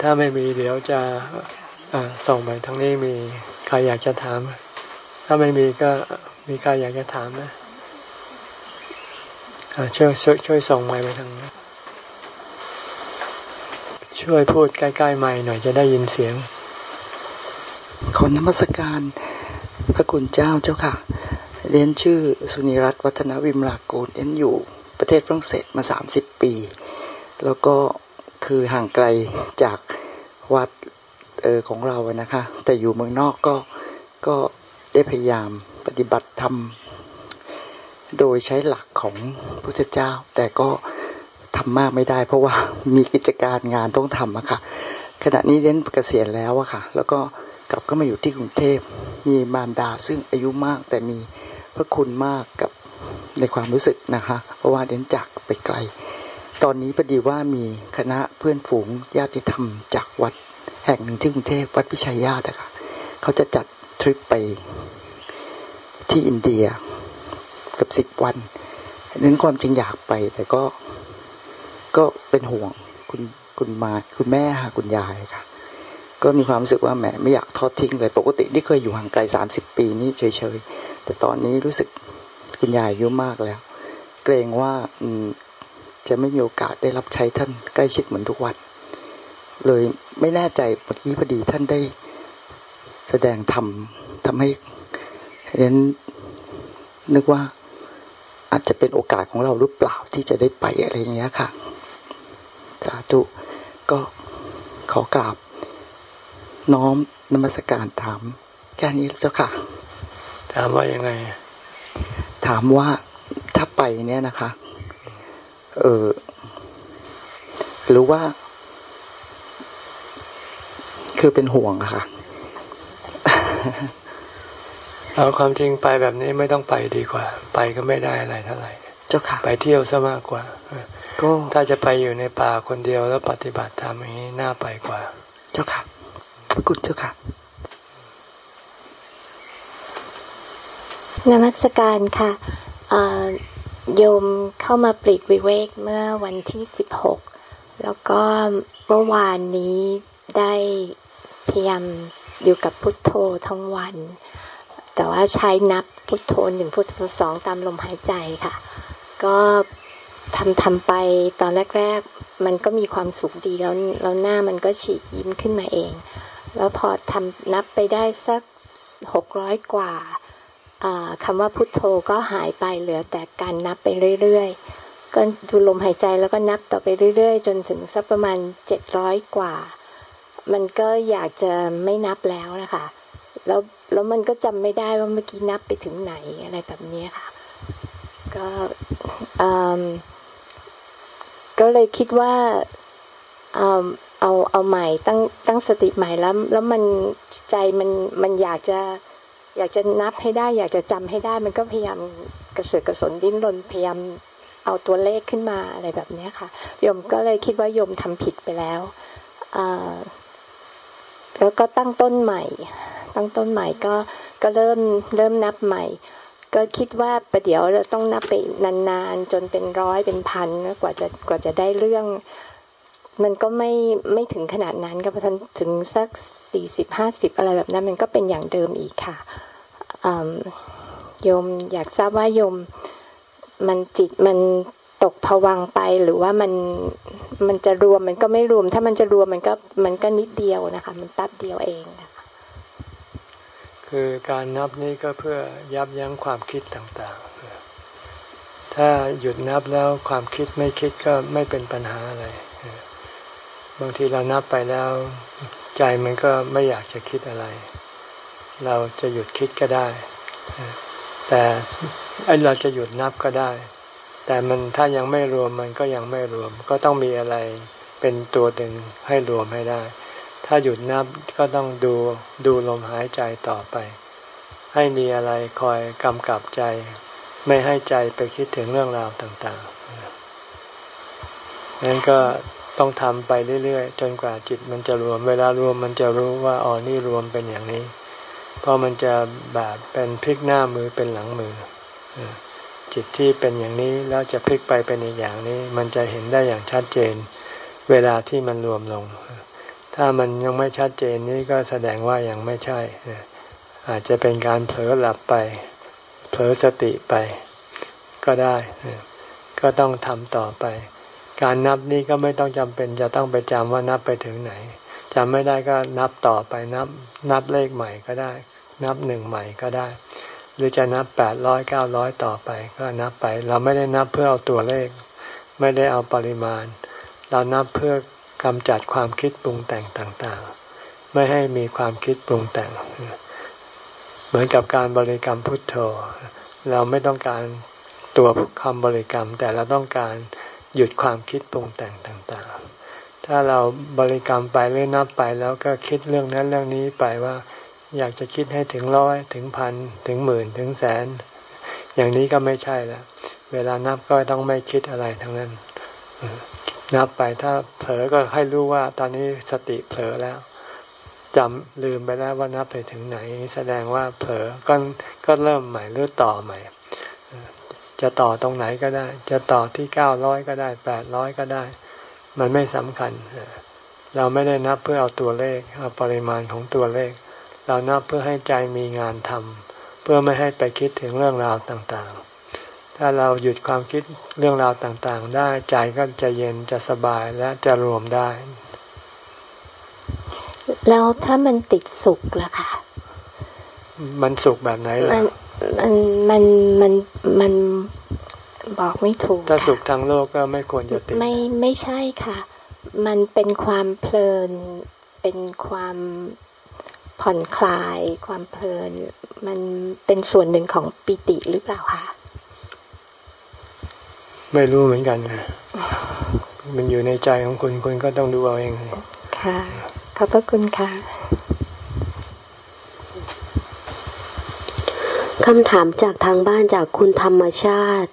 Speaker 1: ถ้าไม่มีเดี๋ยวจะส่งไปทั้งนี้มีใครอยากจะถาม ถ้าไม่มีก็มีใครอยากจะถามไหมช่วยช่วยส่งไปไปทางนี้ ช่วยพูดใกล้ๆใหม่หน่อยจะได้ยินเสียง
Speaker 2: ขอนมัสการพระคุณเจ้าเจ้าค่ะ เรียนชื่อสุนิรัตวัฒนวิมลาโกลเรียนอยู่ประเทศฝรั่งเศสมาสามสิบปี แล้วก็คือห่างไกลจากวัดเออของเราอะนะคะ แต่อยู่เมืองนอกก็ก็ได้พยายามปฏิบัติธรรม โดยใช้หลักของพุทธเจ้า แต่ก็ ทำมากไม่ได้ เพราะว่ามีกิจการงานต้องทำอะค่ะ ขณะนี้เรียนเกษียณแล้วอะค่ะ แล้วก็กลับก็มาอยู่ที่กรุงเทพมีมารดาซึ่งอายุมากแต่มีพระคุณมากกับในความรู้สึกนะคะ เพราะว่าเรียนจากไปไกล ตอนนี้พอดีว่ามีคณะเพื่อนฝูงญาติธรรม จากวัดแห่งหนึ่งที่กรุงเทพวัดพิชัยญาติอะค่ะเขาจะจัดทริปไปที่อินเดียสับสิบวันนั้นความจริงอยากไปแต่ก็ ก็เป็นห่วงคุณคุณมาคุณแม่ค่ะคุณยายค่ะ ก็มีความรู้สึกว่าแหมไม่อยากทอดทิ้งเลย ปกติที่เคยอยู่ห่างไกลสามสิบปีนี้เฉยๆ แต่ตอนนี้รู้สึกคุณยายอายุมากแล้ว เกรงว่าอืจะไม่มีโอกาสได้รับใช้ท่านใกล้ชิดเหมือนทุกวัน เลยไม่แน่ใจเมื่อกี้พอดีท่านได้แสดงธรรมทำให้เรียนนึกว่าอาจจะเป็นโอกาสของเราหรือเปล่าที่จะได้ไปอะไรอย่างเงี้ยค่ะ สาธุ ก็ขอกราบ น้อมนมัสการถาม แค่นี้เจ้าค่ะ
Speaker 1: ถามว่ายังไง
Speaker 2: ถามว่าถ้าไปเนี่ยนะคะ เออหรือว่า คือเป็นห่วงอะค่ะ
Speaker 1: เอาความจริงไปแบบนี้ไม่ต้องไปดีกว่า ไปก็ไม่ได้อะไรเท่าไหร่
Speaker 2: เจ้าค่ะ
Speaker 1: ไปเที่ยวซะมากกว่า ก็ถ้าจะไปอยู่ในป่าคนเดียวแล้วปฏิบัติธรรมอย่างนี้น่าไปกว่า
Speaker 2: เจ้าค่ะพระคุณเจ้าค่ะ
Speaker 3: นมัสการค่ะโยมเข้ามาปลีกวิเวกเมื่อวันที่สิบหกแล้วก็เมื่อวานนี้ได้พยายามอยู่กับพุทโธทั้งวัน แต่ว่าใช้นับพุทโธหนึ่งพุทโธสองตามลมหายใจค่ะ ก็ ทำทำไปตอนแรก ๆ มันก็มีความสุขดีแล้วแล้วหน้ามันก็ฉีกยิ้มขึ้นมาเอง แล้วพอทำนับไปได้สักหกร้อยกว่าคำว่าพุทโธก็หายไปเหลือแต่การนับไปเรื่อยๆ ก็ดูลมหายใจแล้วก็นับต่อไปเรื่อยๆ จนถึงสักประมาณเจ็ดร้อยกว่า มันก็อยากจะไม่นับแล้วนะคะ แล้วแล้วมันก็จำไม่ได้ว่าเมื่อกี้นับไปถึงไหนอะไรแบบนี้ค่ะ ก็ก็เลยคิดว่าเอาเอาเอาใหม่ตั้งตั้งสติใหม่แล้ว แล้วมันใจมันมันอยากจะอยากจะนับให้ได้ อยากจะจำให้ได้ มันก็พยายามกระเสือกกระสนดิ้นรนพยายามเอาตัวเลขขึ้นมาอะไรแบบนี้ค่ะโยมก็เลยคิดว่าโยมทำผิดไปแล้วแล้วก็ตั้งต้นใหม่ ตั้งต้นใหม่ก็ก็เริ่มเริ่มนับใหม่ ก็คิดว่าประเดี๋ยวเราต้องนับไปนานๆ จนเป็นร้อยเป็นพันกว่าจะกว่าจะได้เรื่อง มันก็ไม่ไม่ถึงขนาดนั้นก็พอถึงสักสี่สิบห้าสิบอะไรแบบนั้น มันก็เป็นอย่างเดิมอีกค่ะโยมอยากทราบว่าโยมมันจิตมันตกผวังไปหรือว่ามันมันจะรวมมันก็ไม่รวม ถ้ามันจะรวมมันก็มันก็นิดเดียวนะคะ มันตัดเดียวเองนะ คื
Speaker 1: อการนับนี้ก็เพื่อยับยั้งความคิดต่างๆ ถ้าหยุดนับแล้วความคิดไม่คิดก็ไม่เป็นปัญหาอะไร บางทีเรานับไปแล้ว ใจมันก็ไม่อยากจะคิดอะไร เราจะหยุดคิดก็ได้ แต่ไอเราจะหยุดนับก็ได้ แต่มันถ้ายังไม่รวมมันก็ยังไม่รวม ก็ต้องมีอะไรเป็นตัวดึงให้รวมให้ได้ ถ้าหยุดนับก็ต้องดูดูลมหายใจต่อไป ให้มีอะไรคอยกำกับใจ ไม่ให้ใจไปคิดถึงเรื่องราวต่างๆนั้นก็ต้องทำไปเรื่อยๆ จนกว่าจิตมันจะรวม เวลารวมมันจะรู้ว่าอ๋อนี่รวมเป็นอย่างนี้ เพราะมันจะแบบเป็นพลิกหน้ามือเป็นหลังมือ จิตที่เป็นอย่างนี้แล้วจะพลิกไปเป็นอีกอย่างนี้ มันจะเห็นได้อย่างชัดเจน เวลาที่มันรวมลง ถ้ามันยังไม่ชัดเจนนี้ก็แสดงว่ายังไม่ใช่ อาจจะเป็นการเผลอหลับไป เผลอสติไป ก็ได้ ก็ต้องทำต่อไป การนับนี้ก็ไม่ต้องจำเป็น จะต้องไปจำว่านับไปถึงไหนจำไม่ได้ก็นับต่อไปนับ นับเลขใหม่ก็ได้ นับหนึ่งใหม่ก็ได้ หรือจะนับแปดร้อยเก้าร้อยต่อไป ก็นับไป เราไม่ได้นับเพื่อเอาตัวเลข ไม่ได้เอาปริมาณ เรานับเพื่อ กำจัดความคิดปรุงแต่งต่างๆ ไม่ให้มีความคิดปรุงแต่ง เหมือนกับการบริกรรมพุทโธ เราไม่ต้องการตัวคำบริกรรม แต่เราต้องการหยุดความคิดปรุงแต่งต่างๆ ถ้าเราบริกรรมไปเรื่อยนับไป แล้วก็คิดเรื่องนั้นเรื่องนี้ไปว่า อยากจะคิดให้ถึงร้อยถึงพันถึงหมื่นถึงแสน อย่างนี้ก็ไม่ใช่แล้วเวลานับก็ต้องไม่คิดอะไรทั้งนั้น นับไปถ้าเผลอก็ให้รู้ว่าตอนนี้สติเผลอแล้วจำลืมไปแล้วว่านับไปถึงไหน แสดงว่าเผลอก็ก็เริ่มใหม่หรือต่อใหม่ จะต่อตรงไหนก็ได้ จะต่อที่เก้าร้อยก็ได้แปดร้อยก็ได้ มันไม่สำคัญ เราไม่ได้นับเพื่อเอาตัวเลขเอาปริมาณของตัวเลข เรานับเพื่อให้ใจมีงานทำเพื่อไม่ให้ไปคิดถึงเรื่องราวต่างๆ ถ้าเราหยุดความคิดเรื่องราวต่างๆ ได้ใจก็จะเย็นจะสบายและจะรวมได้
Speaker 3: แล้วถ้ามันติดสุขล่ะคะ
Speaker 1: มันสุขแบบไหนล่ะ
Speaker 3: มันมันมันมันบอกไม่ถูก
Speaker 1: ถ้าสุขทางโลกก็ไม่ควรจะติด
Speaker 3: ไม่ไม่ใช่ค่ะ มันเป็นความเพลิน เป็นความผ่อนคลาย ความเพลิน มันเป็นส่วนหนึ่งของปิติหรือเปล่าคะ
Speaker 1: ไม่รู้เหมือนกันมันอยู่ในใจของคุณคุณก็ต้องดูเอาเอง
Speaker 3: ค่ะ ขอบพระคุณค่ะ
Speaker 4: คำถามจากทางบ้านจากคุณธรรมชาติ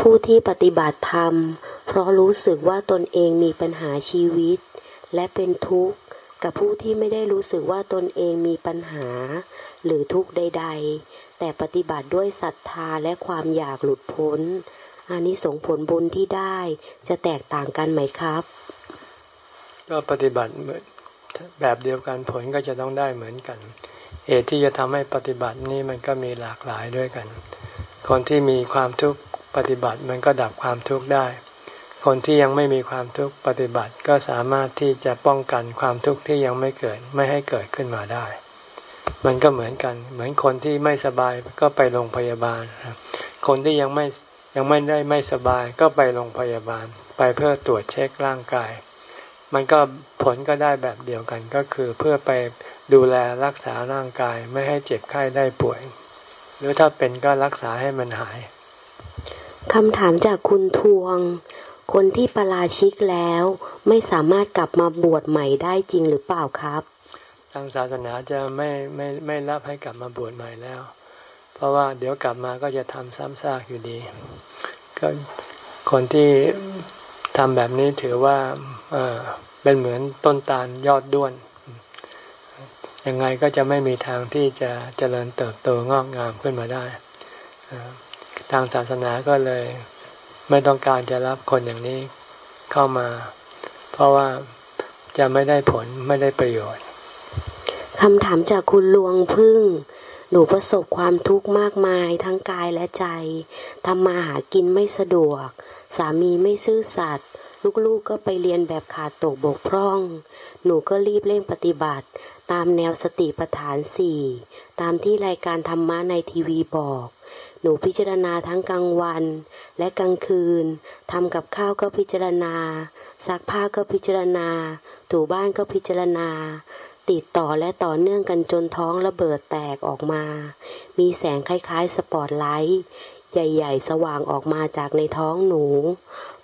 Speaker 4: ผู้ที่ปฏิบัติธรรม เพราะรู้สึกว่าตนเองมีปัญหาชีวิต และเป็นทุกข์กับผู้ที่ไม่ได้รู้สึกว่าตนเองมีปัญหา หรือทุกข์ใด ๆ แต่ปฏิบัติด้วยศรัทธาและความอยากหลุดพ้น อันนี้ส่งผลบุญที่ได้จะแตกต่างกันไหมครับ
Speaker 1: ก็ปฏิบัติแบบเดียวกันผลก็จะต้องได้เหมือนกันเหตุที่จะทำให้ปฏิบัตินี้มันก็มีหลากหลายด้วยกัน คนที่มีความทุกข์ปฏิบัติมันก็ดับความทุกข์ได้ คนที่ยังไม่มีความทุกข์ปฏิบัติก็สามารถที่จะป้องกันความทุกข์ที่ยังไม่เกิดไม่ให้เกิดขึ้นมาได้ มันก็เหมือนกัน เหมือนคนที่ไม่สบายก็ไปโรงพยาบาล คนที่ยังไม่ ยังไม่ได้ไม่สบายก็ไปโรงพยาบาล ไปเพื่อตรวจเช็คร่างกาย มันก็ผลก็ได้แบบเดียวกันก็คือเพื่อไปดูแลรักษาร่างกายไม่ให้เจ็บไข้ได้ป่วย หรือถ้าเป็นก็รักษาให้มันหาย
Speaker 4: คำถามจากคุณทวง คนที่ประราชิกแล้วไม่สามารถกลับมาบวชใหม่ได้จริงหรือเปล่าครับ
Speaker 1: ทางศาสนาจะไม่ไม่ไม่รับให้กลับมาบวชใหม่แล้ว เพราะว่าเดี๋ยวกลับมาก็จะทำซ้ำซากอยู่ดี ก็คนที่ทำแบบนี้ถือว่าเป็นเหมือนต้นตาลยอดด้วน ยังไงก็จะไม่มีทางที่จะเจริญเติบโตงอกงามขึ้นมาได้ ทางศาสนาก็เลยไม่ต้องการจะรับคนอย่างนี้เข้ามา เพราะว่าจะไม่ได้ผลไม่ได้ประโยชน์
Speaker 4: คำถามจากคุณลวงพึ่ง หนูประสบความทุกข์มากมายทั้งกายและใจทำมาหากินไม่สะดวก สามีไม่ซื่อสัตย์ลูกๆกก็ไปเรียนแบบขาดตกบกพร่อง หนูก็รีบเร่งปฏิบัติ ตามแนวสติปัฏฐานสี่ตามที่รายการธรรมะในทีวีบอก หนูพิจารณาทั้งกลางวัน และกลางคืนทำกับข้าวก็พิจารณาซักผ้าก็พิจารณาถูบ้านก็พิจารณา ติดต่อและต่อเนื่องกันจนท้องระเบิดแตกออกมา มีแสงคล้ายๆ สปอตไลท์ใหญ่ๆ สว่างออกมาจากในท้องหนู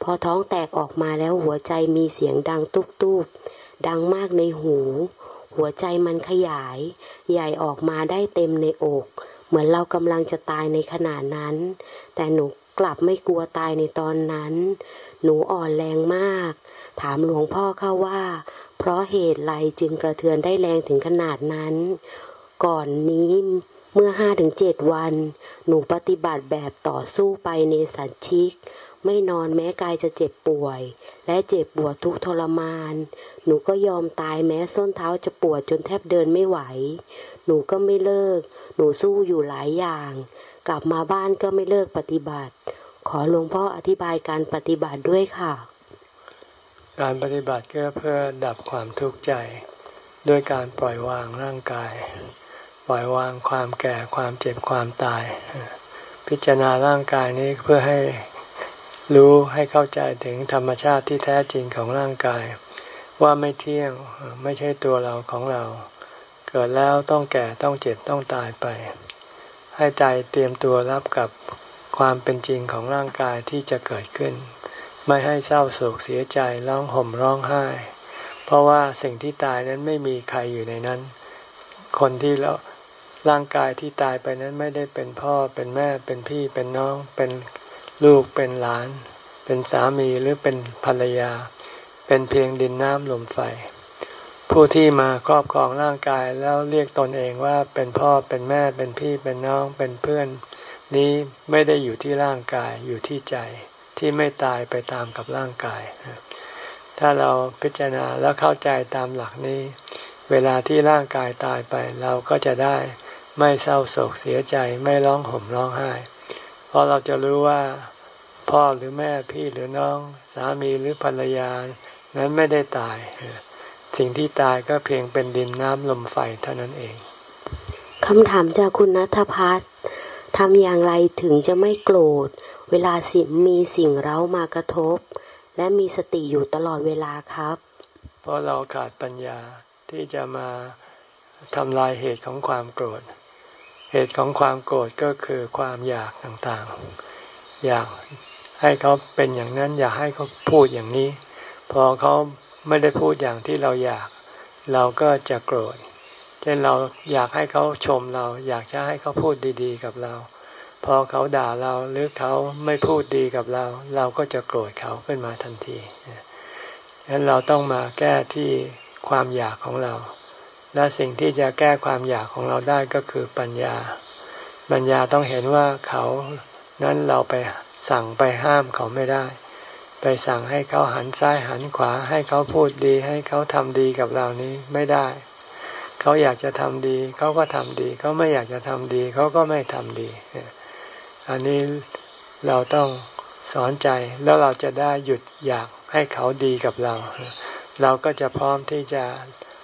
Speaker 4: พอท้องแตกออกมาแล้วหัวใจมีเสียงดังตุ๊บๆ ดังมากในหู หัวใจมันขยาย ใหญ่ออกมาได้เต็มในอก เหมือนเรากำลังจะตายในขณะนั้น แต่หนูกลับไม่กลัวตายในตอนนั้น หนูอ่อนแรงมาก ถามหลวงพ่อเข้าว่า เพราะเหตุไรจึงกระเทือนได้แรงถึงขนาดนั้น ก่อนนี้เมื่อห้าถึงเจ็ดวัน หนูปฏิบัติแบบต่อสู้ไปในสันชิก ไม่นอนแม้กายจะเจ็บป่วย และเจ็บปวดทุกทรมาน หนูก็ยอมตายแม้ส้นเท้าจะปวดจนแทบเดินไม่ไหว หนูก็ไม่เลิก หนูสู้อยู่หลายอย่าง กลับมาบ้านก็ไม่เลิกปฏิบัติ ขอหลวงพ่ออธิบายการปฏิบัติด้วยค่ะ
Speaker 1: การปฏิบัติก็เพื่อดับความทุกข์ใจ ด้วยการปล่อยวางร่างกาย ปล่อยวางความแก่ความเจ็บความตาย พิจารณาร่างกายนี้เพื่อให้รู้ให้เข้าใจถึงธรรมชาติที่แท้จริงของร่างกาย ว่าไม่เที่ยงไม่ใช่ตัวเราของเรา เกิดแล้วต้องแก่ต้องเจ็บต้องตายไป ให้ใจเตรียมตัวรับกับความเป็นจริงของร่างกายที่จะเกิดขึ้น ไม่ให้เศร้าโศกเสียใจร้องห่มร้องไห้ เพราะว่าสิ่งที่ตายนั้นไม่มีใครอยู่ในนั้น คนที่แล้วร่างกายที่ตายไปนั้นไม่ได้เป็นพ่อเป็นแม่เป็นพี่เป็นน้องเป็นลูกเป็นหลาน เป็นสามีหรือเป็นภรรยา เป็นเพียงดินน้ำลมไฟ ผู้ที่มาครอบครองร่างกายแล้วเรียกตนเองว่าเป็นพ่อเป็นแม่เป็นพี่เป็นน้องเป็นเพื่อน นี้ไม่ได้อยู่ที่ร่างกายอยู่ที่ใจ ที่ไม่ตายไปตามกับร่างกาย ถ้าเราพิจารณาแล้วเข้าใจตามหลักนี้ เวลาที่ร่างกายตายไปเราก็จะได้ไม่เศร้าโศกเสียใจไม่ร้องห่มร้องไห้ เพราะเราจะรู้ว่าพ่อหรือแม่พี่หรือน้อง สามีหรือภรรยา นั้นไม่ได้ตาย สิ่งที่ตายก็เพียงเป็นดินน้ำลมไฟเท่านั้นเอง
Speaker 4: คำถามจากคุณนัทพัฒน์ทำอย่างไรถึงจะไม่โกรธ เวลาสิมีสิ่งเร้ามากระทบ และมีสติอยู่ตลอดเวลาครับ
Speaker 1: เพราะเราขาดปัญญาที่จะมาทำลายเหตุของความโกรธ เหตุของความโกรธก็คือความอยากต่างๆ อยากให้เขาเป็นอย่างนั้นอย่าให้เขาพูดอย่างนี้ พอเขาไม่ได้พูดอย่างที่เราอยาก เราก็จะโกรธ เช่นเราอยากให้เขาชมเรา อยากจะให้เขาพูดดี ๆ กับเรา พอเขาด่าเราหรือเขาไม่พูดดีกับเรา เราก็จะโกรธเขาขึ้นมาทันทีฉะนั้นเราต้องมาแก้ที่ความอยากของเรา และสิ่งที่จะแก้ความอยากของเราได้ก็คือปัญญา ปัญญาต้องเห็นว่าเขานั้นเราไปสั่งไปห้ามเขาไม่ได้ ไปสั่งให้เขาหันซ้ายหันขวา ให้เขาพูดดี ให้เขาทำดีกับเรานี้ไม่ได้ เขาอยากจะทำดี เขาก็ทำดี เขาไม่อยากจะทำดี เขาก็ไม่ทำดี อันนี้เราต้องสอนใจแล้วเราจะได้หยุดอยากให้เขาดีกับเรา เราก็จะพร้อมที่จะ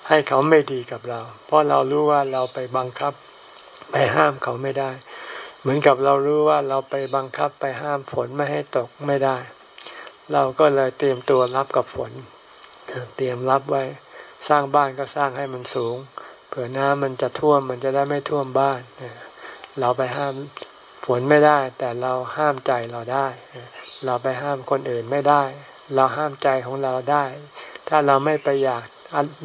Speaker 1: ให้เขาไม่ดีกับเรา เพราะเรารู้ว่าเราไปบังคับไปห้ามเขาไม่ได้ เหมือนกับเรารู้ว่าเราไปบังคับไปห้ามฝนไม่ให้ตกไม่ได้ เราก็เลยเตรียมตัวรับกับฝน เตรียมรับไว้ สร้างบ้านก็สร้างให้มันสูง เผื่อน้ำมันจะท่วมมันจะได้ไม่ท่วมบ้าน เราไปห้าม ฝนไม่ได้ แต่เราห้ามใจเราได้ เราไปห้ามคนอื่นไม่ได้ เราห้ามใจของเราได้ ถ้าเราไม่ไปอยาก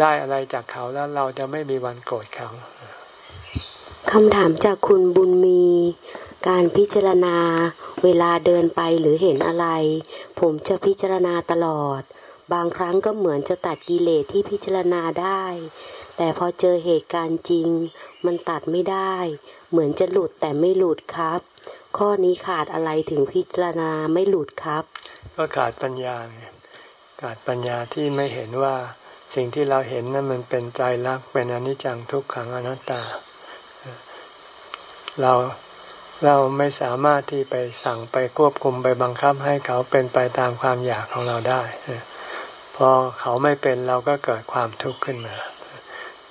Speaker 1: ได้อะไรจากเขาแล้วเราจะไม่มีวันโกรธเขา
Speaker 4: คำถามจากคุณบุญมี การพิจารณา เวลาเดินไปหรือเห็นอะไร ผมจะพิจารณาตลอด บางครั้งก็เหมือนจะตัดกิเลสที่พิจารณาได้ แต่พอเจอเหตุการณ์จริง มันตัดไม่ได้ เหมือนจะหลุดแต่ไม่หลุดครับ ข้อนี้ขาดอะไรถึงพิจารณาไม่หลุดครับ
Speaker 1: ก็ขาดปัญญาขาดปัญญาที่ไม่เห็นว่าสิ่งที่เราเห็นนั้นมันเป็นใจรักเป็นอนิจจังทุกขังอนัตตา เราเราไม่สามารถที่ไปสั่งไปควบคุมไปบังคับให้เขาเป็นไปตามความอยากของเราได้ พอเขาไม่เป็นเราก็เกิดความทุกข์ขึ้นมา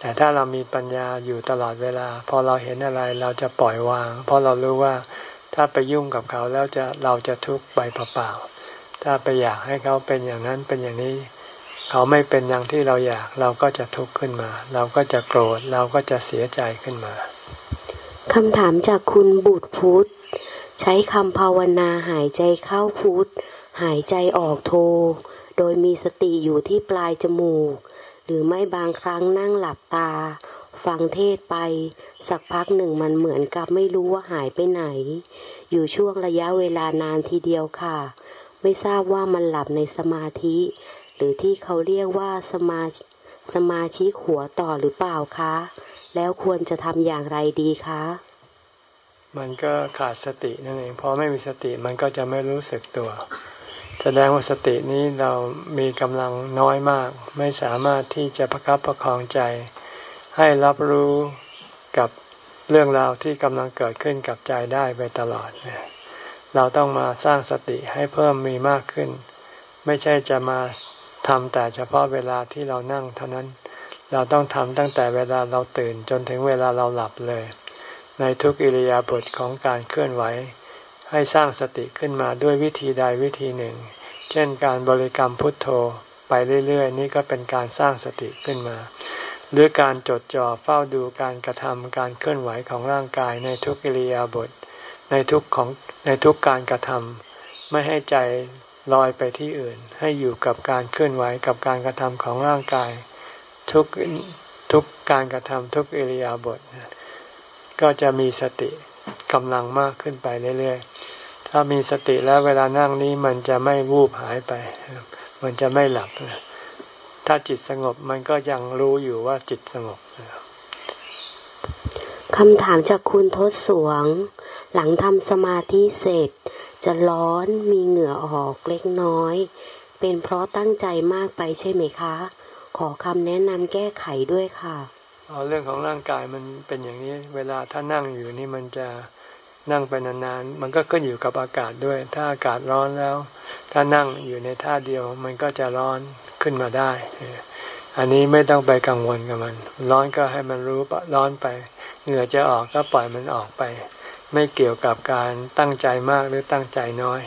Speaker 1: แต่ถ้าเรามีปัญญาอยู่ตลอดเวลา พอเราเห็นอะไรเราจะปล่อยวาง เพราะเรารู้ว่าถ้าไปยุ่งกับเขาแล้วจะเราจะทุกข์ไปเปล่าๆถ้าไปอยากให้เขาเป็นอย่างนั้นเป็นอย่างนี้ เขาไม่เป็นอย่างที่เราอยากเราก็จะทุกข์ขึ้นมา เราก็จะโกรธเราก็จะเสียใจขึ้นมา
Speaker 4: คำถามจากคุณบุตรพุทธใช้คำภาวนาหายใจเข้าพุทธหายใจออกโท โดยมีสติอยู่ที่ปลายจมูก หรือไม่บางครั้งนั่งหลับตา ฟังเทศไป สักพักหนึ่งมันเหมือนกับไม่รู้ว่าหายไปไหน อยู่ช่วงระยะเวลานานทีเดียวค่ะ ไม่ทราบว่ามันหลับในสมาธิ หรือที่เขาเรียกว่าสมาสมาชิกหัวต่อหรือเปล่าคะ แล้วควรจะทำอย่างไรดีคะ
Speaker 1: มันก็ขาดสตินั่นเองพอไม่มีสติมันก็จะไม่รู้สึกตัว แสดงว่าสตินี้เรามีกำลังน้อยมาก ไม่สามารถที่จะประคับประคองใจ ให้รับรู้กับเรื่องราวที่กำลังเกิดขึ้นกับใจได้ไปตลอด เราต้องมาสร้างสติให้เพิ่มมีมากขึ้น ไม่ใช่จะมาทำแต่เฉพาะเวลาที่เรานั่งเท่านั้น เราต้องทำตั้งแต่เวลาเราตื่นจนถึงเวลาเราหลับเลย ในทุกอิริยาบถของการเคลื่อนไหว ให้สร้างสติขึ้นมาด้วยวิธีใดวิธีหนึ่ง เช่นการบริกรรมพุทโธไปเรื่อยๆ นี่ก็เป็นการสร้างสติขึ้นมา หรือการจดจ่อเฝ้าดูการกระทำการเคลื่อนไหวของร่างกายในทุกอิริยาบถในทุกของในทุกการกระทำไม่ให้ใจลอยไปที่อื่น ให้อยู่กับการเคลื่อนไหวกับการกระทำของร่างกาย ทุกทุกการกระทำทุกอิริยาบถก็จะมีสติ กำลังมากขึ้นไปเรื่อยๆ ถ้ามีสติแล้วเวลานั่งนี้มันจะไม่วูบหายไป มันจะไม่หลับ ถ้าจิตสงบมันก็ยังรู้อยู่ว่าจิตสงบ
Speaker 4: คำถามจากคุณทศสวง หลังทำสมาธิเสร็จ จะร้อนมีเหงื่อออกเล็กน้อย เป็นเพราะตั้งใจมากไปใช่ไหมคะ ขอคำแนะนำแก้ไขด้วยค่ะ
Speaker 1: เรื่องของร่างกายมันเป็นอย่างนี้ เวลาถ้านั่งอยู่นี่มันจะนั่งไปนานๆ มันก็ขึ้นอยู่กับอากาศด้วย ถ้าอากาศร้อนแล้ว ถ้านั่งอยู่ในท่าเดียว มันก็จะร้อนขึ้นมาได้ อันนี้ไม่ต้องไปกังวลกับมัน ร้อนก็ให้มันรู้ปร้อนไป เหงื่อจะออกก็ปล่อยมันออกไป ไม่เกี่ยวกับการตั้งใจมากหรือตั้งใจน้อย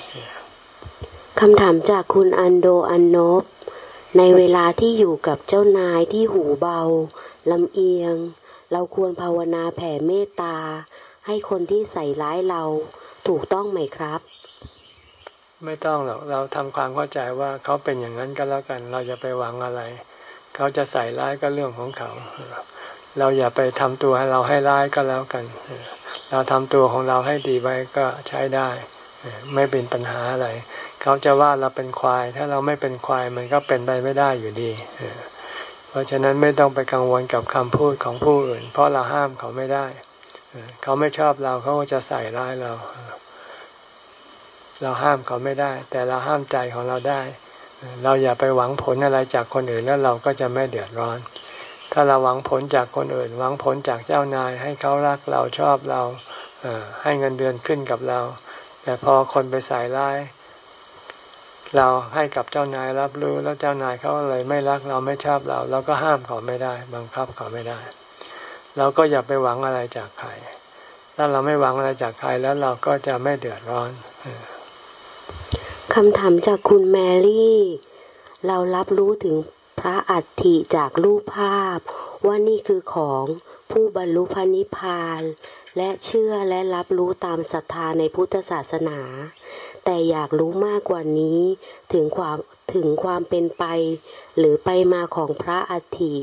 Speaker 4: คำถามจากคุณอันโดอันนบ ในเวลาที่อยู่กับเจ้านายที่หูเบา ลำเอียง เราควรภาวนาแผ่เมตตา ให้คนที่ใส่ร้ายเราถูกต้องไหมครับ
Speaker 1: ไม่ต้องหรอกเราทำความเข้าใจว่าเขาเป็นอย่างนั้นก็แล้วกัน เราจะไปหวังอะไร เขาจะใส่ร้ายก็เรื่องของเขา เราอย่าไปทำตัวให้เราให้ร้ายก็แล้วกัน เราทำตัวของเราให้ดีไว้ก็ใช้ได้ ไม่เป็นปัญหาอะไร เขาจะว่าเราเป็นควาย ถ้าเราไม่เป็นควายมันก็เป็นไปไม่ได้อยู่ดีเราะฉะนั้นไม่ต้องไปกังวลกับคำพูดของผู้อื่น เพราะเราห้ามเขาไม่ได้ เขาไม่ชอบเราเขาก็จะใส่ร้ายเรา เราห้ามเขาไม่ได้ แต่เราห้ามใจของเราได้ เราอย่าไปหวังผลอะไรจากคนอื่นแล้วเราก็จะไม่เดือดร้อน ถ้าเราหวังผลจากคนอื่น หวังผลจากเจ้านาย ให้เขารักเราชอบเราให้เงินเดือนขึ้นกับเรา แต่พอคนไปใส่ร้าย เราให้กับเจ้านายรับรู้แล้วเจ้านายเขาเลยไม่รักเราไม่ชอบเรา เราก็ห้ามเขาไม่ได้ บังคับเขาไม่ได้ เราก็อย่าไปหวังอะไรจากใคร ถ้าเราไม่หวังอะไรจากใครแล้วเราก็จะไม่เดือดร้อน
Speaker 4: คำถามจากคุณแมรี่ เรารับรู้ถึงพระอัฐิจากรูปภาพ ว่านี่คือของผู้บรรลุพระนิพพาน และเชื่อและรับรู้ตามศรัทธาในพุทธศาสนา แต่อยากรู้มากกว่านี้ถึงความถึงความเป็นไป หรือไปมาของพระอัฐิ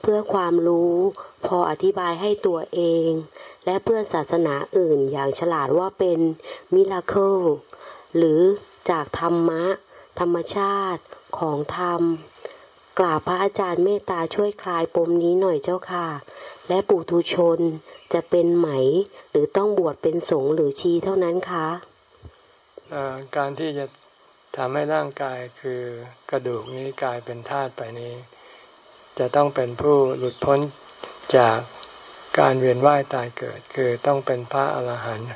Speaker 4: เพื่อความรู้พออธิบายให้ตัวเอง และเพื่อนศาสนาอื่นอย่างฉลาดว่าเป็นมิราเคิลหรือจากธรรมะ ธรรมชาติของธรรม กราบพระอาจารย์เมตตาช่วยคลายปมนี้หน่อยเจ้าค่ะ และปุถุชนจะเป็นไหม หรือต้องบวชเป็นสงฆ์หรือชีเท่านั้นคะ
Speaker 1: การที่จะทำให้ร่างกายคือกระดูกนี้กลายเป็นธาตุไปนี้ จะต้องเป็นผู้หลุดพ้นจากการเวียนว่ายตายเกิด คือต้องเป็นพระอรหันต์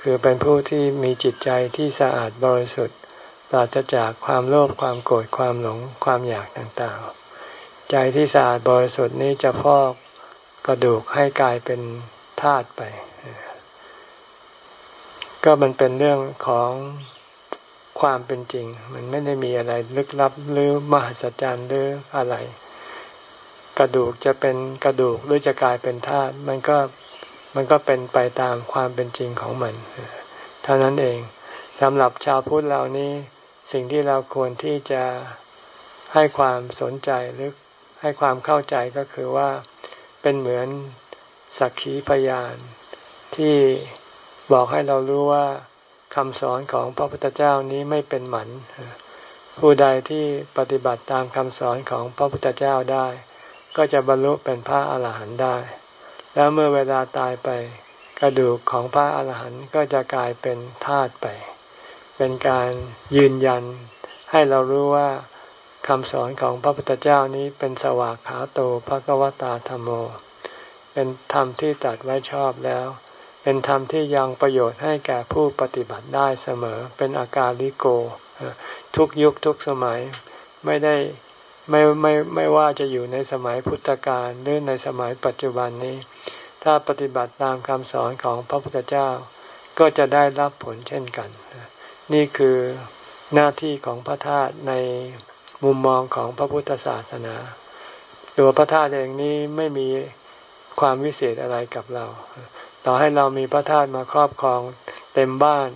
Speaker 1: คือเป็นผู้ที่มีจิตใจที่สะอาดบริสุทธิ์ปราศจากความโลภความโกรธความหลงความอยากต่างๆ ใจที่สะอาดบริสุทธิ์นี้จะฟอกกระดูกให้กลายเป็นธาตุไป ก็มันเป็นเรื่องของความเป็นจริง มันไม่ได้มีอะไรลึกลับหรือมหัศจรรย์หรืออะไร กระดูกจะเป็นกระดูกหรือจะกลายเป็นธาตุมันก็มันก็เป็นไปตามความเป็นจริงของมันเท่านั้นเองสำหรับชาวพุทธเหล่านี้สิ่งที่เราควรที่จะให้ความสนใจหรือให้ความเข้าใจก็คือว่าเป็นเหมือนสักขีพยานที่ บอกให้เรารู้ว่าคำสอนของพระพุทธเจ้านี้ไม่เป็นหมันผู้ใดที่ปฏิบัติตามคำสอนของพระพุทธเจ้าได้ ก็จะบรรลุเป็นพระอาหารหันต์ได้ แล้วเมื่อเวลาตายไป กระดูกของพระอาหารหันต์ก็จะกลายเป็นธาตุไป เป็นการยืนยัน ให้เรารู้ว่าคำสอนของพระพุทธเจ้านี้เป็นสวากขาโตภะกวตาธรรมโม เป็นธรรมที่ตัดไว้ชอบแล้ว เป็นธรรมที่ยังประโยชน์ให้แก่ผู้ปฏิบัติได้เสมอ เป็นอาการลิโก ทุกยุคทุกสมัยไม่ได้ไม่ไม่ไม่ว่าจะอยู่ในสมัยพุทธกาลหรือในสมัยปัจจุบันนี้ ถ้าปฏิบัติตามคำสอนของพระพุทธเจ้า ก็จะได้รับผลเช่นกัน นี่คือหน้าที่ของพระธาตุในมุมมองของพระพุทธศาสนา ตัวพระธาตุเองนี้ไม่มีความวิเศษอะไรกับเรา ต่อให้เรามีพระธาตุมาครอบครองเต็มบ้าน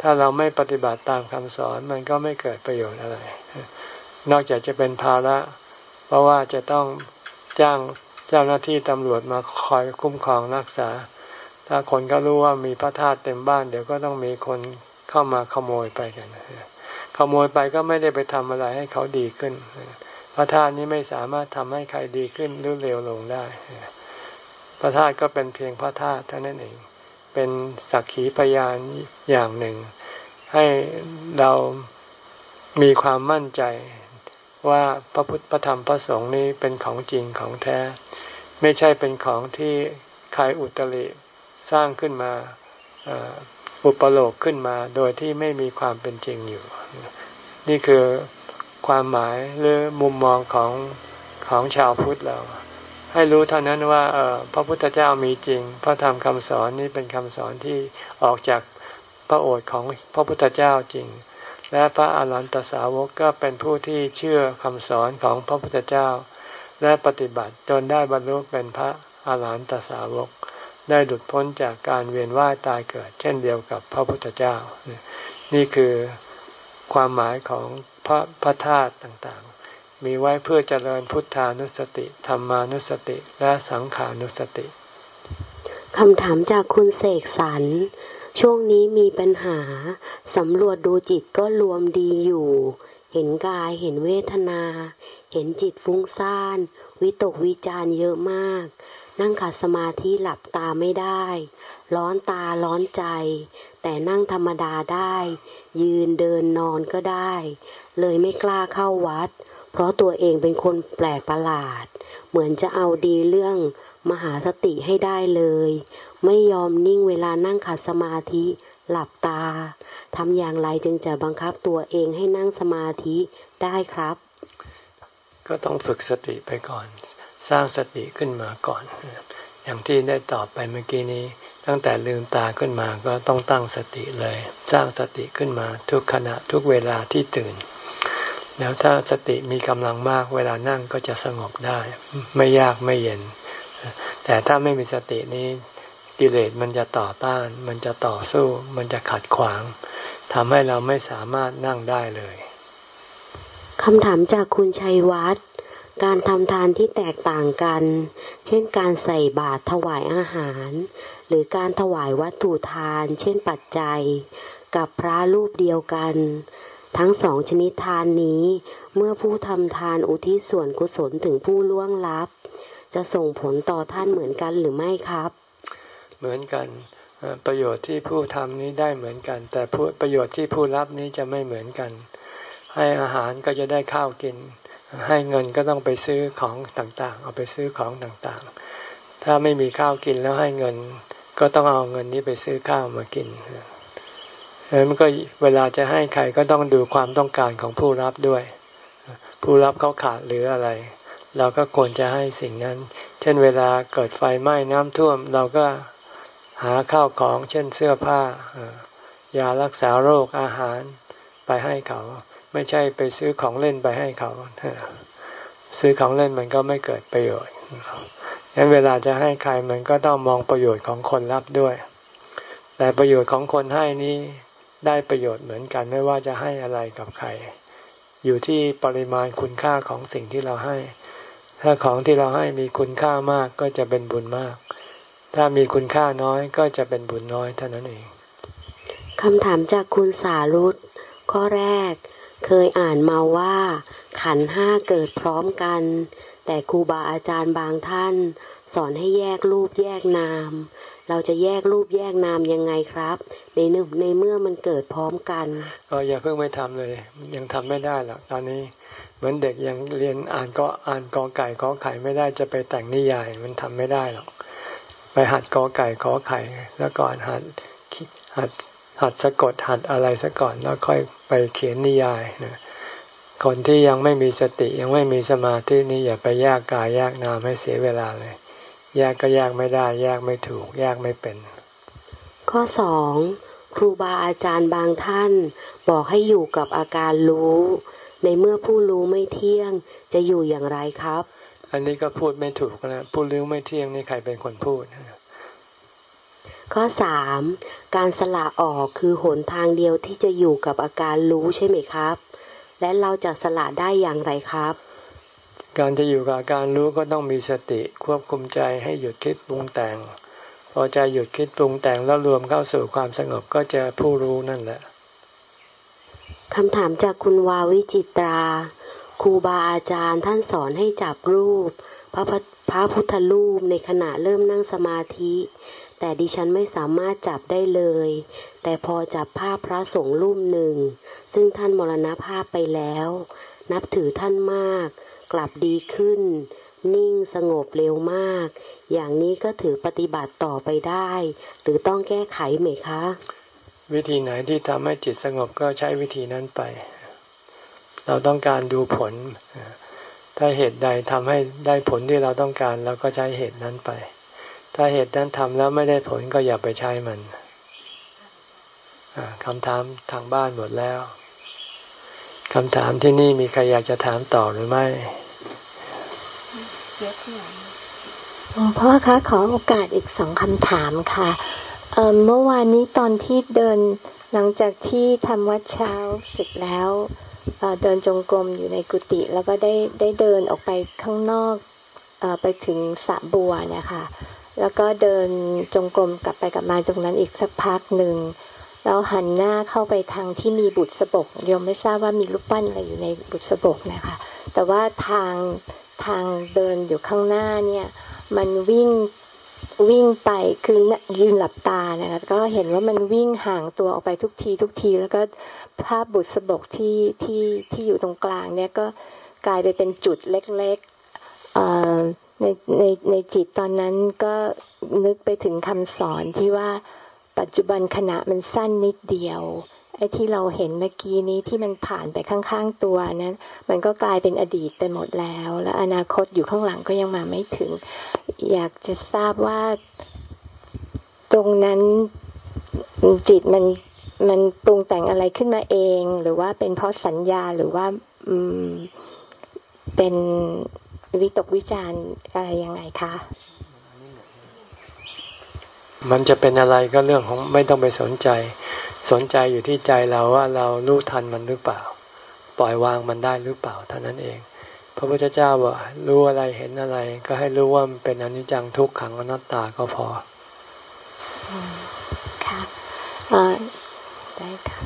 Speaker 1: ถ้าเราไม่ปฏิบัติตามคำสอนมันก็ไม่เกิดประโยชน์อะไร นอกจากจะเป็นภาระ เพราะว่าจะต้องจ้างเจ้าหน้าที่ตำรวจมาคอยคุ้มครองรักษา ถ้าคนก็รู้ว่ามีพระธาตุเต็มบ้าน เดี๋ยวก็ต้องมีคนเข้ามาขโมยไปกัน ขโมยไปก็ไม่ได้ไปทำอะไรให้เขาดีขึ้น พระธาตุนี้ไม่สามารถทำให้ใครดีขึ้นหรือเร็วลงได้ พระธาตุก็เป็นเพียงพระธาตุเท่านั้นเอง เป็นสักขีพยานอย่างหนึ่ง ให้เรามีความมั่นใจว่าพระพุทธพระธรรมพระสงฆ์นี้เป็นของจริงของแท้ ไม่ใช่เป็นของที่ใครอุตริสร้างขึ้นมาอุปโลกขึ้นมาโดยที่ไม่มีความเป็นจริงอยู่ นี่คือความหมายหรือมุมมองของของชาวพุทธเรา ให้รู้เท่านั้นว่าพระพุทธเจ้ามีจริง พระธรรมคำสอนนี้เป็นคำสอนที่ออกจากพระโอษฐ์ของพระพุทธเจ้าจริง และพระอาหารหันตสาวกก็เป็นผู้ที่เชื่อคำสอนของพระพุทธเจ้า และปฏิบัติจนได้บรรลุเป็นพระอาหารหันตสาวก ได้หลุดพ้นจากการเวียนว่ายตายเกิด เช่นเดียวกับพระพุทธเจ้า นี่คือความหมายของพระพระธาตุต่างๆ มีไว้เพื่อเจริญพุทธานุสติธรรมานุสติและสังขานุสติ
Speaker 4: คำถามจากคุณเสกสรรช่วงนี้มีปัญหาสำรวจดูจิตก็รวมดีอยู่ เห็นกายเห็นเวทนา เห็นจิตฟุ้งซ่าน วิตกวิจารเยอะมาก นั่งขัดสมาธิหลับตาไม่ได้ ร้อนตาร้อนใจ แต่นั่งธรรมดาได้ ยืนเดินนอนก็ได้ เลยไม่กล้าเข้าวัด เพราะตัวเองเป็นคนแปลกประหลาด เหมือนจะเอาดีเรื่องมหาสติให้ได้เลย ไม่ยอมนิ่งเวลานั่งขัดสมาธิ หลับตาทำอย่างไรจึงจะบังคับตัวเองให้นั่งสมาธิได้ครับ
Speaker 1: ก็ต้องฝึกสติไปก่อน สร้างสติขึ้นมาก่อน อย่างที่ได้ตอบไปเมื่อกี้นี้ ตั้งแต่ลืมตาขึ้นมาก็ต้องตั้งสติเลย สร้างสติขึ้นมาทุกขณะทุกเวลาที่ตื่น แล้วถ้าสติมีกำลังมากเวลานั่งก็จะสงบได้ ไม่ยากไม่เย็น แต่ถ้าไม่มีสตินี้กิเลสมันจะต่อต้าน มันจะต่อสู้ มันจะขัดขวางทำให้เราไม่สามารถนั่งได้เลย
Speaker 4: คำถามจากคุณชัยวัฒน์การทำทานที่แตกต่างกัน เช่นการใส่บาตรถวายอาหาร หรือการถวายวัตถุทาน เช่นปัจจัย กับพระรูปเดียวกัน ทั้งสองชนิดทานนี้ เมื่อผู้ทำทานอุทิศส่วนกุศลถึงผู้ล่วงลับ จะส่งผลต่อท่านเหมือนกันหรือไม่ครับ
Speaker 1: เหมือนกันประโยชน์ที่ผู้ทำนี้ได้เหมือนกัน แต่ประโยชน์ที่ผู้รับนี้จะไม่เหมือนกัน ให้อาหารก็จะได้ข้าวกิน ให้เงินก็ต้องไปซื้อของต่างๆ เอาไปซื้อของต่างๆ ถ้าไม่มีข้าวกินแล้วให้เงินก็ต้องเอาเงินนี้ไปซื้อข้าวมากิน แล้วมันก็เวลาจะให้ใครก็ต้องดูความต้องการของผู้รับด้วย ผู้รับเขาขาดหรืออะไร เราก็ควรจะให้สิ่งนั้น เช่นเวลาเกิดไฟไหม้น้ำท่วม เราก็หาข้าวของ เช่นเสื้อผ้ายารักษาโรคอาหารไปให้เขา ไม่ใช่ไปซื้อของเล่นไปให้เขาซื้อของเล่นมันก็ไม่เกิดประโยชน์ดังนั้นเวลาจะให้ใครมันก็ต้องมองประโยชน์ของคนรับด้วย แต่ประโยชน์ของคนให้นี้ ได้ประโยชน์เหมือนกันไม่ว่าจะให้อะไรกับใคร อยู่ที่ปริมาณคุณค่าของสิ่งที่เราให้ ถ้าของที่เราให้มีคุณค่ามากก็จะเป็นบุญมาก ถ้ามีคุณค่าน้อยก็จะเป็นบุญน้อยเท่านั้นเอง
Speaker 4: คำถามจากคุณสารุตข้อแรก เคยอ่านมาว่า ขันห้าเกิดพร้อมกัน แต่ครูบาอาจารย์บางท่าน สอนให้แยกรูปแยกนาม เราจะแยกรูปแยกนามยังไงครับ ในนึในเมื่อมันเกิดพร้อมกัน
Speaker 1: ก็อย่าเพิ่งไม่ทำเลย ยังทำไม่ได้หรอกตอนนี้ เหมือนเด็กยังเรียนอ่านก็อ่านกอไก่ขอไข่ไม่ได้จะไปแต่งนิยาย มันทำไม่ได้หรอกไปหัดกอไก่ขอไข่แล้วก่อนหัดหัดหัดสะกดหัดอะไรซะก่อนแล้วค่อยไปเขียนนิยายนะคนที่ยังไม่มีสติยังไม่มีสมาธินี่อย่าไปแยกกายแยกนามให้เสียเวลาเลย แยกก็แยกไม่ได้ แยกไม่ถูก แยกไม่เป็น
Speaker 4: ข้อสองครูบาอาจารย์บางท่าน บอกให้อยู่กับอาการรู้ ในเมื่อผู้รู้ไม่เที่ยง จะอยู่อย่างไรครับ
Speaker 1: อันนี้ก็พูดไม่ถูกนะผู้รู้ไม่เที่ยงนี่ใครเป็นคนพูด
Speaker 4: ข้อสามการสละออกคือหนทางเดียวที่จะอยู่กับอาการรู้ใช่ไหมครับ และเราจะสละได้อย่างไรครับ
Speaker 1: การจะอยู่กับอาการรู้ก็ต้องมีสติควบคุมใจให้หยุดคิดปรุงแต่ง พอใจหยุดคิดปรุงแต่งแล้วรวมเข้าสู่ความสงบก็จะผู้รู้นั่นแหละ
Speaker 4: คำถามจากคุณวาวิจิตราครูบาอาจารย์ท่านสอนให้จับรูป พระพระพุทธรูปในขณะเริ่มนั่งสมาธิ แต่ดิฉันไม่สามารถจับได้เลย แต่พอจับภาพพระสงฆ์รูปหนึ่ง ซึ่งท่านมรณภาพไปแล้ว นับถือท่านมาก กลับดีขึ้น นิ่งสงบเร็วมาก อย่างนี้ก็ถือปฏิบัติต่อไปได้ หรือต้องแก้ไขไหมคะ
Speaker 1: วิธีไหนที่ทำให้จิตสงบก็ใช้วิธีนั้นไป เราต้องการดูผล ถ้าเหตุใดทำให้ได้ผลที่เราต้องการเราก็ใช้เหตุนั้นไป ถ้าเหตุนั้นทำแล้วไม่ได้ผลก็อย่าไปใช้มันคำถามทางบ้านหมดแล้ว คำถามที่นี่มีใครอยากจะถามต่อหรือไม่
Speaker 3: พ่อคะขอโอกาสอีกสองคำถามค่ะเมื่อวานนี้ตอนที่เดินหลังจากที่ทำวัดเช้าเสร็จแล้วเดินจงกรมอยู่ในกุฏิแล้วก็ได้ได้เดินออกไปข้างนอกอไปถึงสระบัวเนี่ยค่ะ แล้วก็เดินจงกรมกลับไปกลับมาตรงนั้นอีกสักพักหนึ่ง แล้วหันหน้าเข้าไปทางที่มีบุตรสบกโยมไม่ทราบว่ามีรูปปั้นอะไรอยู่ในบุตรสบกนะคะ แต่ว่าทางทางเดินอยู่ข้างหน้าเนี่ย มันวิ่งวิ่งไปคือยืนหลับตานะคะก็เห็นว่ามันวิ่งห่างตัวออกไปทุกที ทุกที แล้วก็ภาพบุตรสบกที่ที่ที่อยู่ตรงกลางเนี่ยก็กลายไปเป็นจุดเล็กๆในในในจิตตอนนั้นก็นึกไปถึงคำสอนที่ว่า ปัจจุบันขณะมันสั้นนิดเดียวไอ้ที่เราเห็นเมื่อกี้นี้ที่มันผ่านไปข้างๆตัวนั้น มันก็กลายเป็นอดีตไปหมดแล้ว และอนาคตอยู่ข้างหลังก็ยังมาไม่ถึง อยากจะทราบว่าตรงนั้นจิตมันมันปรุงแต่งอะไรขึ้นมาเอง หรือว่าเป็นเพราะสัญญาหรือว่าอืมเป็นวิตกวิจารอะไรยังไงคะ
Speaker 1: มันจะเป็นอะไรก็เรื่องของไม่ต้องไปสนใจ สนใจอยู่ที่ใจเราว่าเรารู้ทันมันหรือเปล่า ปล่อยวางมันได้หรือเปล่าเท่านั้นเอง พระพุทธเจ้าบอกรู้อะไรเห็นอะไร ก็ให้รู้ว่ามันเป็นอนิจจังทุกขังอนัตตาก็พอ
Speaker 3: ค่ะได้ค่ะ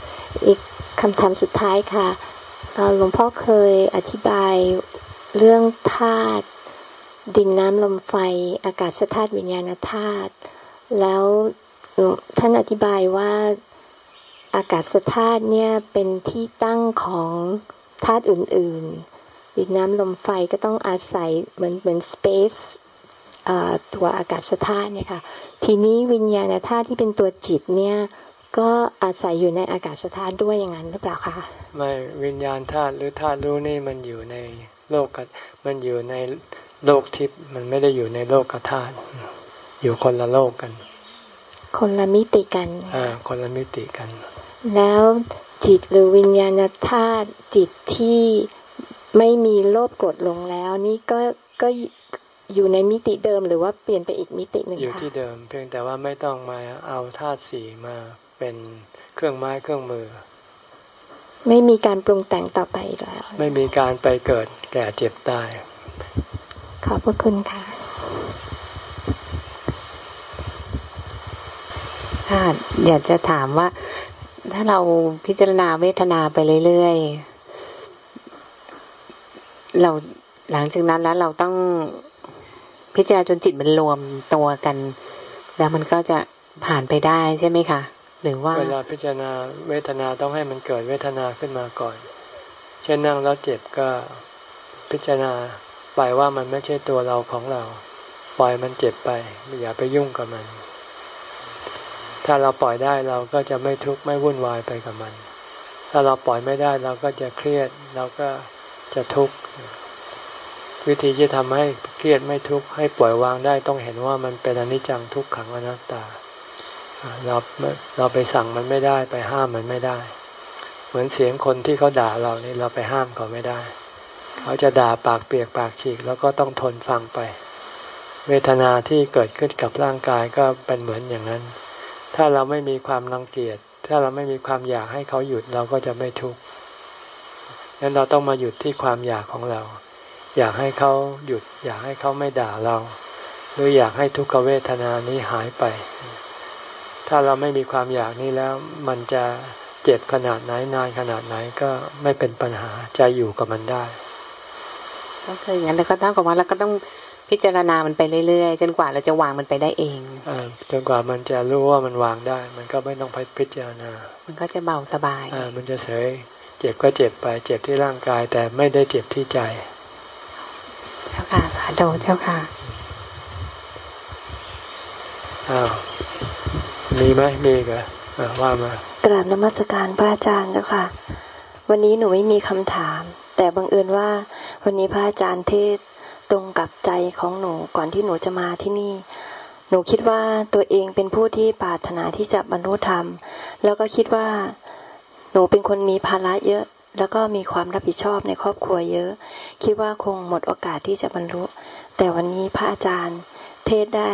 Speaker 3: อีกคำถามสุดท้ายค่ะหลวงพ่อเคยอธิบายเรื่องธาตุดินน้ำลมไฟ อากาศธาตุวิญญาณธาตุ แล้วท่านอธิบายว่าอากาศธาตุเนี่ยเป็นที่ตั้งของธาตุอื่นๆดินน้ำลมไฟก็ต้องอาศัยเหมือนเหมือนสเปซตัวอากาศธาตุเนี่ยค่ะ ทีนี้วิญญาณธาตุที่เป็นตัวจิตเนี่ยก็อาศัยอยู่ในอากาศธาตุด้วยอย่างนั้นหรือเปล่าคะ
Speaker 1: ไม่วิญญาณธาตุหรือธาตุรู้นี่มันอยู่ในโลกมันอยู่ในโลกทิพย์มันไม่ได้อยู่ในโลกธาตุ อยู่คนละโลกกัน
Speaker 3: คนละมิติกัน
Speaker 1: อ่าคนละมิติกัน
Speaker 3: แล้วจิตหรือวิญญาณธาตุจิตที่ไม่มีโลภกดลงแล้ว นี่ก็ก็อยู่ในมิติเดิม หรือว่าเปลี่ยนไปอีกมิติหนึ่งคะ
Speaker 1: อยู่ที่เดิม เพียงแต่ว่าไม่ต้องมาเอาธาตุสี่มาเป็นเครื่องไม้เครื่องมือ
Speaker 3: ไม่มีการปรุงแต่งต่อไปแล้ว
Speaker 1: ไม่มีการไปเกิดแก่เจ็บตาย
Speaker 3: ขอบพระคุณค่ะ
Speaker 4: ค่ะ อยากจะถามว่า ถ้าเราพิจารณาเวทนาไปเรื่อยๆ เราหลังจากนั้นแล้วเราต้องพิจารณาจนจิตมันรวมตัวกัน แล้วมันก็จะผ่านไปได้ใช่ไหมคะ หรือว่า
Speaker 1: เวลาพิจารณาเวทนาต้องให้มันเกิดเวทนาขึ้นมาก่อน เช่นนั่งแล้วเจ็บก็พิจารณาไปว่ามันไม่ใช่ตัวเราของเรา ปล่อยมันเจ็บไปอย่าไปยุ่งกับมัน ถ้าเราปล่อยได้เราก็จะไม่ทุกข์ไม่วุ่นวายไปกับมัน ถ้าเราปล่อยไม่ได้เราก็จะเครียดเราก็จะทุกข์วิธีที่ทำให้เครียดไม่ทุกข์ให้ปล่อยวางได้ต้องเห็นว่ามันเป็นอนิจจังทุกขังอนัตตา เราเราไปสั่งมันไม่ได้ไปห้ามมันไม่ได้ เหมือนเสียงคนที่เขาด่าเรานี่เราไปห้ามเขาไม่ได้ เขาจะด่าปากเปียกปากฉีกแล้วก็ต้องทนฟังไป เวทนาที่เกิดขึ้นกับร่างกายก็เป็นเหมือนอย่างนั้น ถ้าเราไม่มีความรังเกียจ ถ้าเราไม่มีความอยากให้เขาหยุดเราก็จะไม่ทุกข์งั้นเราต้องมาหยุดที่ความอยากของเรา อยากให้เขาหยุด อยากให้เขาไม่ด่าเรา หรืออยากให้ทุกขเวทนานี้หายไป ถ้าเราไม่มีความอยากนี้แล้ว มันจะเจ็บขนาดไหนนานขนาดไหนก็ไม่เป็นปัญหาจะอยู่กับมันได้
Speaker 4: ก็คืออย่างนั้นแล้วก็ต้องกับว่าเราก็ต้อง พิจารณามันไปเรื่อยๆ จนกว่าเราจะวางมันไปได้เอง
Speaker 1: อจนกว่ามันจะรู้ว่ามันวางได้ มันก็ไม่ต้องไปพิจารณา
Speaker 4: มันก็จะเบาสบาย
Speaker 1: อ่ามันจะเฉยเจ็บก็เจ็บไป เจ็บที่ร่างกาย แต่ไม่ได้เจ็บที่ใจ
Speaker 4: เจ้าค่ะโดเจ้าค่ะ
Speaker 1: อ้าวมีไหมมีเหรอว่ามา
Speaker 3: กราบนมัสการพระอาจารย์เจ้าค่ะ วันนี้หนูไม่มีคำถาม แต่บังเอิญว่า วันนี้พระอาจารย์เทศ ตรงกับใจของหนูก่อนที่หนูจะมาที่นี่ หนูคิดว่าตัวเองเป็นผู้ที่ปรารถนาที่จะบรรลุธรรม แล้วก็คิดว่าหนูเป็นคนมีภาระเยอะ แล้วก็มีความรับผิดชอบในครอบครัวเยอะ คิดว่าคงหมดโอกาสที่จะบรรลุ แต่วันนี้พระอาจารย์ เทศได้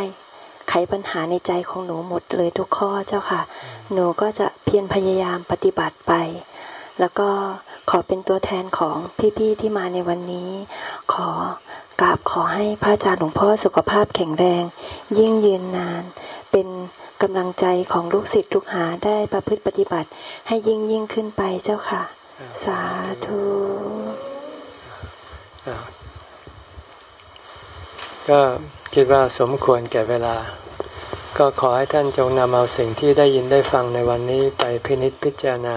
Speaker 3: ไขปัญหาในใจของหนูหมดเลยทุกข้อเจ้าค่ะ
Speaker 5: หนูก็จะเพียรพยายามปฏิบัติไป แล้วก็ขอเป็นตัวแทนของพี่ๆที่มาในวันนี้ ขอกราบขอให้พระอาจารย์หลวงพ่อสุขภาพแข็งแรง ยิ่งยืนนาน เป็นกำลังใจของลูกศิษย์ลูกหาได้ประพฤติปฏิบัติ ให้ยิ่งยิ่งขึ้นไปเจ้าค่ะ สาธุ
Speaker 1: ก็คิดว่าสมควรแก่เวลา ก็ขอให้ท่านจงนำเอาสิ่งที่ได้ยินได้ฟังในวันนี้ไปพินิจพิจารณา